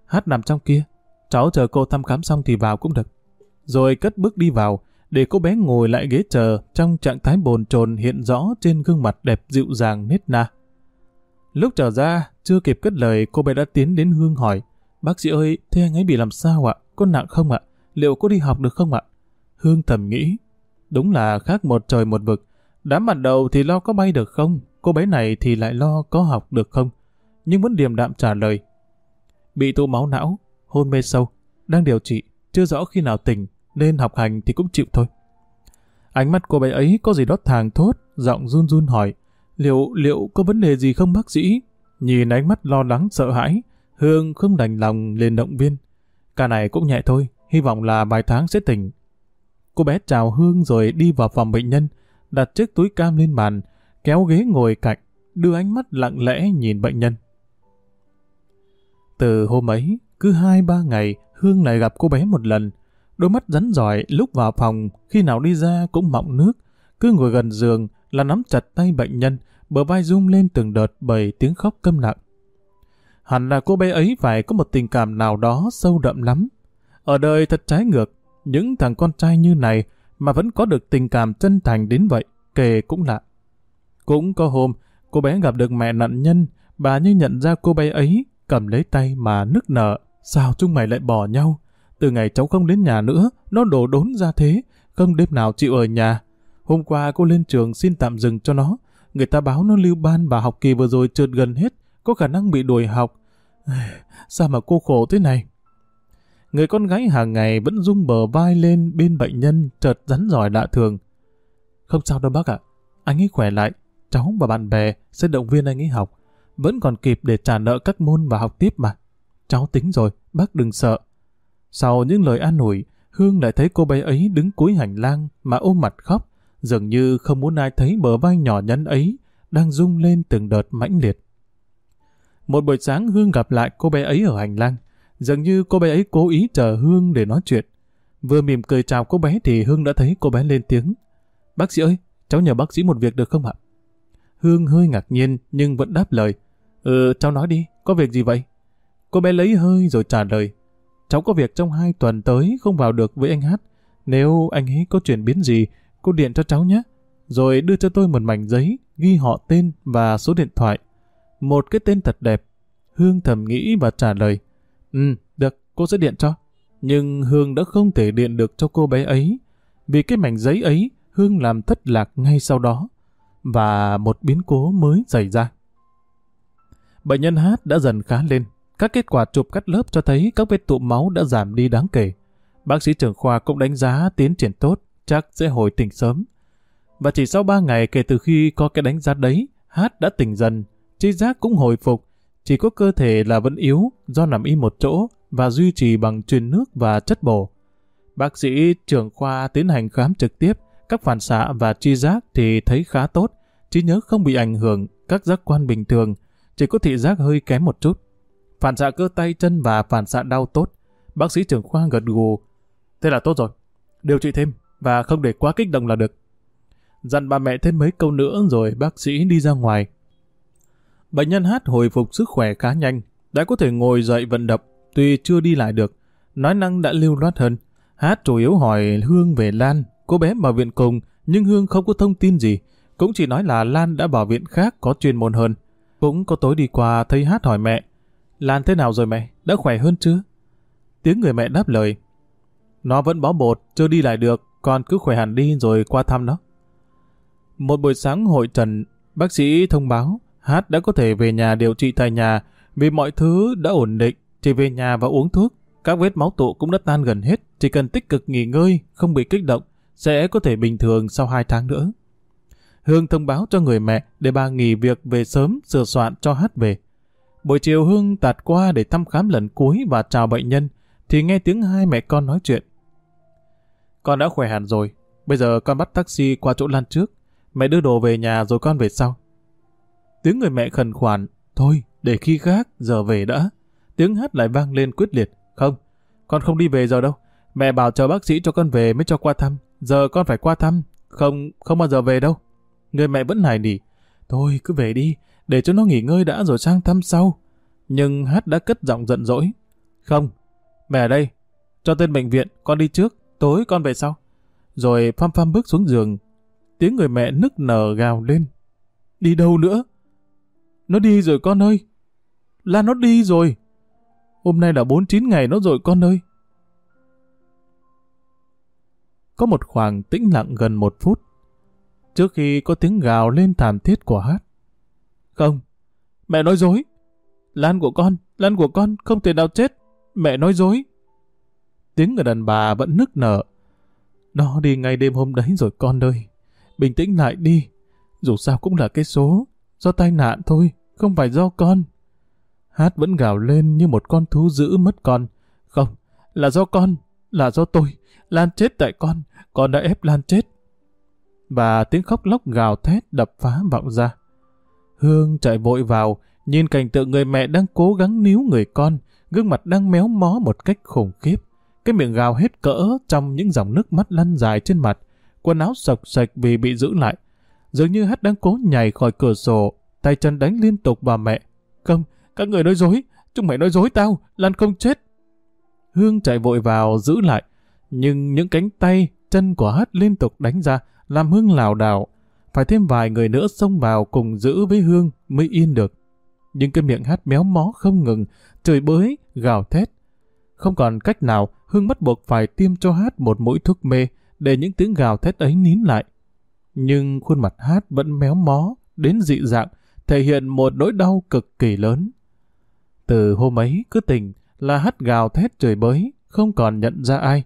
Hát nằm trong kia, cháu chờ cô thăm khám xong thì vào cũng được. Rồi cất bước đi vào, để cô bé ngồi lại ghế chờ trong trạng thái bồn chồn hiện rõ trên gương mặt đẹp dịu dàng nết na. Lúc trở ra, chưa kịp cất lời, cô bé đã tiến đến Hương hỏi. Bác sĩ ơi, thế anh ấy bị làm sao ạ? Có nặng không ạ? Liệu có đi học được không ạ? Hương thầm nghĩ. Đúng là khác một trời một vực. Đám mặt đầu thì lo có bay được không? Cô bé này thì lại lo có học được không? Nhưng vẫn điềm đạm trả lời. Bị tụ máu não, hôn mê sâu, đang điều trị, chưa rõ khi nào tỉnh, nên học hành thì cũng chịu thôi. Ánh mắt cô bé ấy có gì đó thàng thốt, giọng run run hỏi. Liệu, liệu có vấn đề gì không bác sĩ? Nhìn ánh mắt lo lắng sợ hãi, Hương không đành lòng liền động viên. Cả này cũng nhẹ thôi, hy vọng là vài tháng sẽ tỉnh. Cô bé chào Hương rồi đi vào phòng bệnh nhân, đặt chiếc túi cam lên bàn, kéo ghế ngồi cạnh, đưa ánh mắt lặng lẽ nhìn bệnh nhân. Từ hôm ấy, cứ hai ba ngày, Hương lại gặp cô bé một lần. Đôi mắt rắn giỏi lúc vào phòng, khi nào đi ra cũng mọng nước. Cứ ngồi gần giường là nắm chặt tay bệnh nhân, bờ vai rung lên từng đợt bởi tiếng khóc câm lặng. Hẳn là cô bé ấy phải có một tình cảm nào đó sâu đậm lắm. Ở đời thật trái ngược, những thằng con trai như này mà vẫn có được tình cảm chân thành đến vậy, kể cũng lạ. Cũng có hôm, cô bé gặp được mẹ nạn nhân, bà như nhận ra cô bé ấy, cầm lấy tay mà nức nở. Sao chúng mày lại bỏ nhau? Từ ngày cháu không đến nhà nữa, nó đổ đốn ra thế, không đêm nào chịu ở nhà. Hôm qua cô lên trường xin tạm dừng cho nó, Người ta báo nó lưu ban và học kỳ vừa rồi trượt gần hết, có khả năng bị đuổi học. Sao mà cô khổ thế này? Người con gái hàng ngày vẫn rung bờ vai lên bên bệnh nhân chợt rắn giỏi lạ thường. Không sao đâu bác ạ, anh ấy khỏe lại, cháu và bạn bè sẽ động viên anh ấy học. Vẫn còn kịp để trả nợ các môn và học tiếp mà. Cháu tính rồi, bác đừng sợ. Sau những lời an ủi, Hương lại thấy cô bé ấy đứng cuối hành lang mà ôm mặt khóc, dường như không muốn ai thấy bờ vai nhỏ nhắn ấy đang rung lên từng đợt mãnh liệt. Một buổi sáng Hương gặp lại cô bé ấy ở hành lang, dường như cô bé ấy cố ý chờ Hương để nói chuyện. Vừa mỉm cười chào cô bé thì Hương đã thấy cô bé lên tiếng. Bác sĩ ơi, cháu nhờ bác sĩ một việc được không ạ? Hương hơi ngạc nhiên nhưng vẫn đáp lời. Ừ, cháu nói đi, có việc gì vậy? Cô bé lấy hơi rồi trả lời. Cháu có việc trong hai tuần tới không vào được với anh Hát. Nếu anh ấy có chuyển biến gì cô điện cho cháu nhé. Rồi đưa cho tôi một mảnh giấy, ghi họ tên và số điện thoại. Một cái tên thật đẹp. Hương thầm nghĩ và trả lời. Ừ, được, cô sẽ điện cho. Nhưng Hương đã không thể điện được cho cô bé ấy. Vì cái mảnh giấy ấy, Hương làm thất lạc ngay sau đó. Và một biến cố mới xảy ra. Bệnh nhân Hát đã dần khá lên. Các kết quả chụp cắt lớp cho thấy các vết tụ máu đã giảm đi đáng kể. Bác sĩ trưởng khoa cũng đánh giá tiến triển tốt, chắc sẽ hồi tỉnh sớm. Và chỉ sau 3 ngày kể từ khi có cái đánh giá đấy, Hát đã tỉnh dần, chi giác cũng hồi phục, chỉ có cơ thể là vẫn yếu do nằm im một chỗ và duy trì bằng truyền nước và chất bổ. Bác sĩ trưởng khoa tiến hành khám trực tiếp, các phản xạ và chi giác thì thấy khá tốt, trí nhớ không bị ảnh hưởng, các giác quan bình thường, chỉ có thị giác hơi kém một chút. Phản xạ cơ tay chân và phản xạ đau tốt. Bác sĩ trưởng khoa gật gù. Thế là tốt rồi. Điều trị thêm và không để quá kích động là được. Dặn bà mẹ thêm mấy câu nữa rồi bác sĩ đi ra ngoài. Bệnh nhân hát hồi phục sức khỏe khá nhanh, đã có thể ngồi dậy vận động, tuy chưa đi lại được. Nói năng đã lưu loát hơn. Hát chủ yếu hỏi Hương về Lan, cô bé vào viện cùng, nhưng Hương không có thông tin gì. Cũng chỉ nói là Lan đã vào viện khác có chuyên môn hơn. Cũng có tối đi qua thấy Hát hỏi mẹ, Lan thế nào rồi mẹ, đã khỏe hơn chưa? Tiếng người mẹ đáp lời, nó vẫn bó bột, chưa đi lại được, con cứ khỏe hẳn đi rồi qua thăm nó. Một buổi sáng hội trần, bác sĩ thông báo Hát đã có thể về nhà điều trị tại nhà vì mọi thứ đã ổn định, chỉ về nhà và uống thuốc. Các vết máu tụ cũng đã tan gần hết, chỉ cần tích cực nghỉ ngơi, không bị kích động, sẽ có thể bình thường sau 2 tháng nữa. Hương thông báo cho người mẹ để bà nghỉ việc về sớm sửa soạn cho Hát về. Buổi chiều Hương tạt qua để thăm khám lần cuối và chào bệnh nhân, thì nghe tiếng hai mẹ con nói chuyện. Con đã khỏe hẳn rồi, bây giờ con bắt taxi qua chỗ Lan trước, mẹ đưa đồ về nhà rồi con về sau. Tiếng người mẹ khẩn khoản, thôi, để khi khác, giờ về đã. Tiếng hát lại vang lên quyết liệt, không, con không đi về giờ đâu, mẹ bảo chờ bác sĩ cho con về mới cho qua thăm, giờ con phải qua thăm, không, không bao giờ về đâu. Người mẹ vẫn nài nỉ, thôi cứ về đi, để cho nó nghỉ ngơi đã rồi sang thăm sau. Nhưng hát đã cất giọng giận dỗi. Không, mẹ ở đây, cho tên bệnh viện, con đi trước, tối con về sau. Rồi phăm phăm bước xuống giường, tiếng người mẹ nức nở gào lên. Đi đâu nữa? Nó đi rồi con ơi. Là nó đi rồi. Hôm nay là 49 ngày nó rồi con ơi. Có một khoảng tĩnh lặng gần một phút. Trước khi có tiếng gào lên thảm thiết của hát. Không, mẹ nói dối. Lan của con, Lan của con không thể nào chết. Mẹ nói dối. Tiếng người đàn bà vẫn nức nở. Nó đi ngay đêm hôm đấy rồi con ơi. Bình tĩnh lại đi. Dù sao cũng là cái số. Do tai nạn thôi, không phải do con. Hát vẫn gào lên như một con thú dữ mất con. Không, là do con, là do tôi. Lan chết tại con, con đã ép Lan chết. Và tiếng khóc lóc gào thét đập phá vọng ra. Hương chạy vội vào, nhìn cảnh tượng người mẹ đang cố gắng níu người con, gương mặt đang méo mó một cách khủng khiếp. Cái miệng gào hết cỡ trong những dòng nước mắt lăn dài trên mặt, quần áo sọc sạch vì bị giữ lại. Dường như hát đang cố nhảy khỏi cửa sổ, tay chân đánh liên tục vào mẹ. Không, các người nói dối, chúng mày nói dối tao, Lan không chết. Hương chạy vội vào giữ lại, nhưng những cánh tay, chân của hát liên tục đánh ra, làm Hương lảo đảo. Phải thêm vài người nữa xông vào cùng giữ với Hương mới yên được. Nhưng cái miệng hát méo mó không ngừng, trời bới, gào thét. Không còn cách nào, Hương bắt buộc phải tiêm cho hát một mũi thuốc mê để những tiếng gào thét ấy nín lại. Nhưng khuôn mặt hát vẫn méo mó, đến dị dạng, thể hiện một nỗi đau cực kỳ lớn. Từ hôm ấy cứ tỉnh là hát gào thét trời bới, không còn nhận ra ai.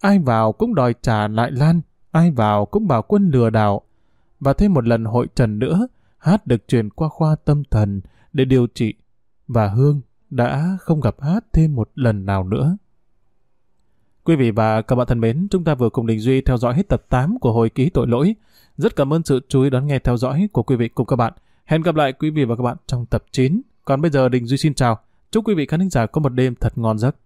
Ai vào cũng đòi trả lại Lan, ai vào cũng bảo quân lừa đảo. Và thêm một lần hội trần nữa, hát được chuyển qua khoa tâm thần để điều trị. Và Hương đã không gặp hát thêm một lần nào nữa. Quý vị và các bạn thân mến, chúng ta vừa cùng Đình Duy theo dõi hết tập 8 của hồi ký tội lỗi. Rất cảm ơn sự chú ý đón nghe theo dõi của quý vị cùng các bạn. Hẹn gặp lại quý vị và các bạn trong tập 9. Còn bây giờ Đình Duy xin chào. Chúc quý vị khán giả có một đêm thật ngon giấc.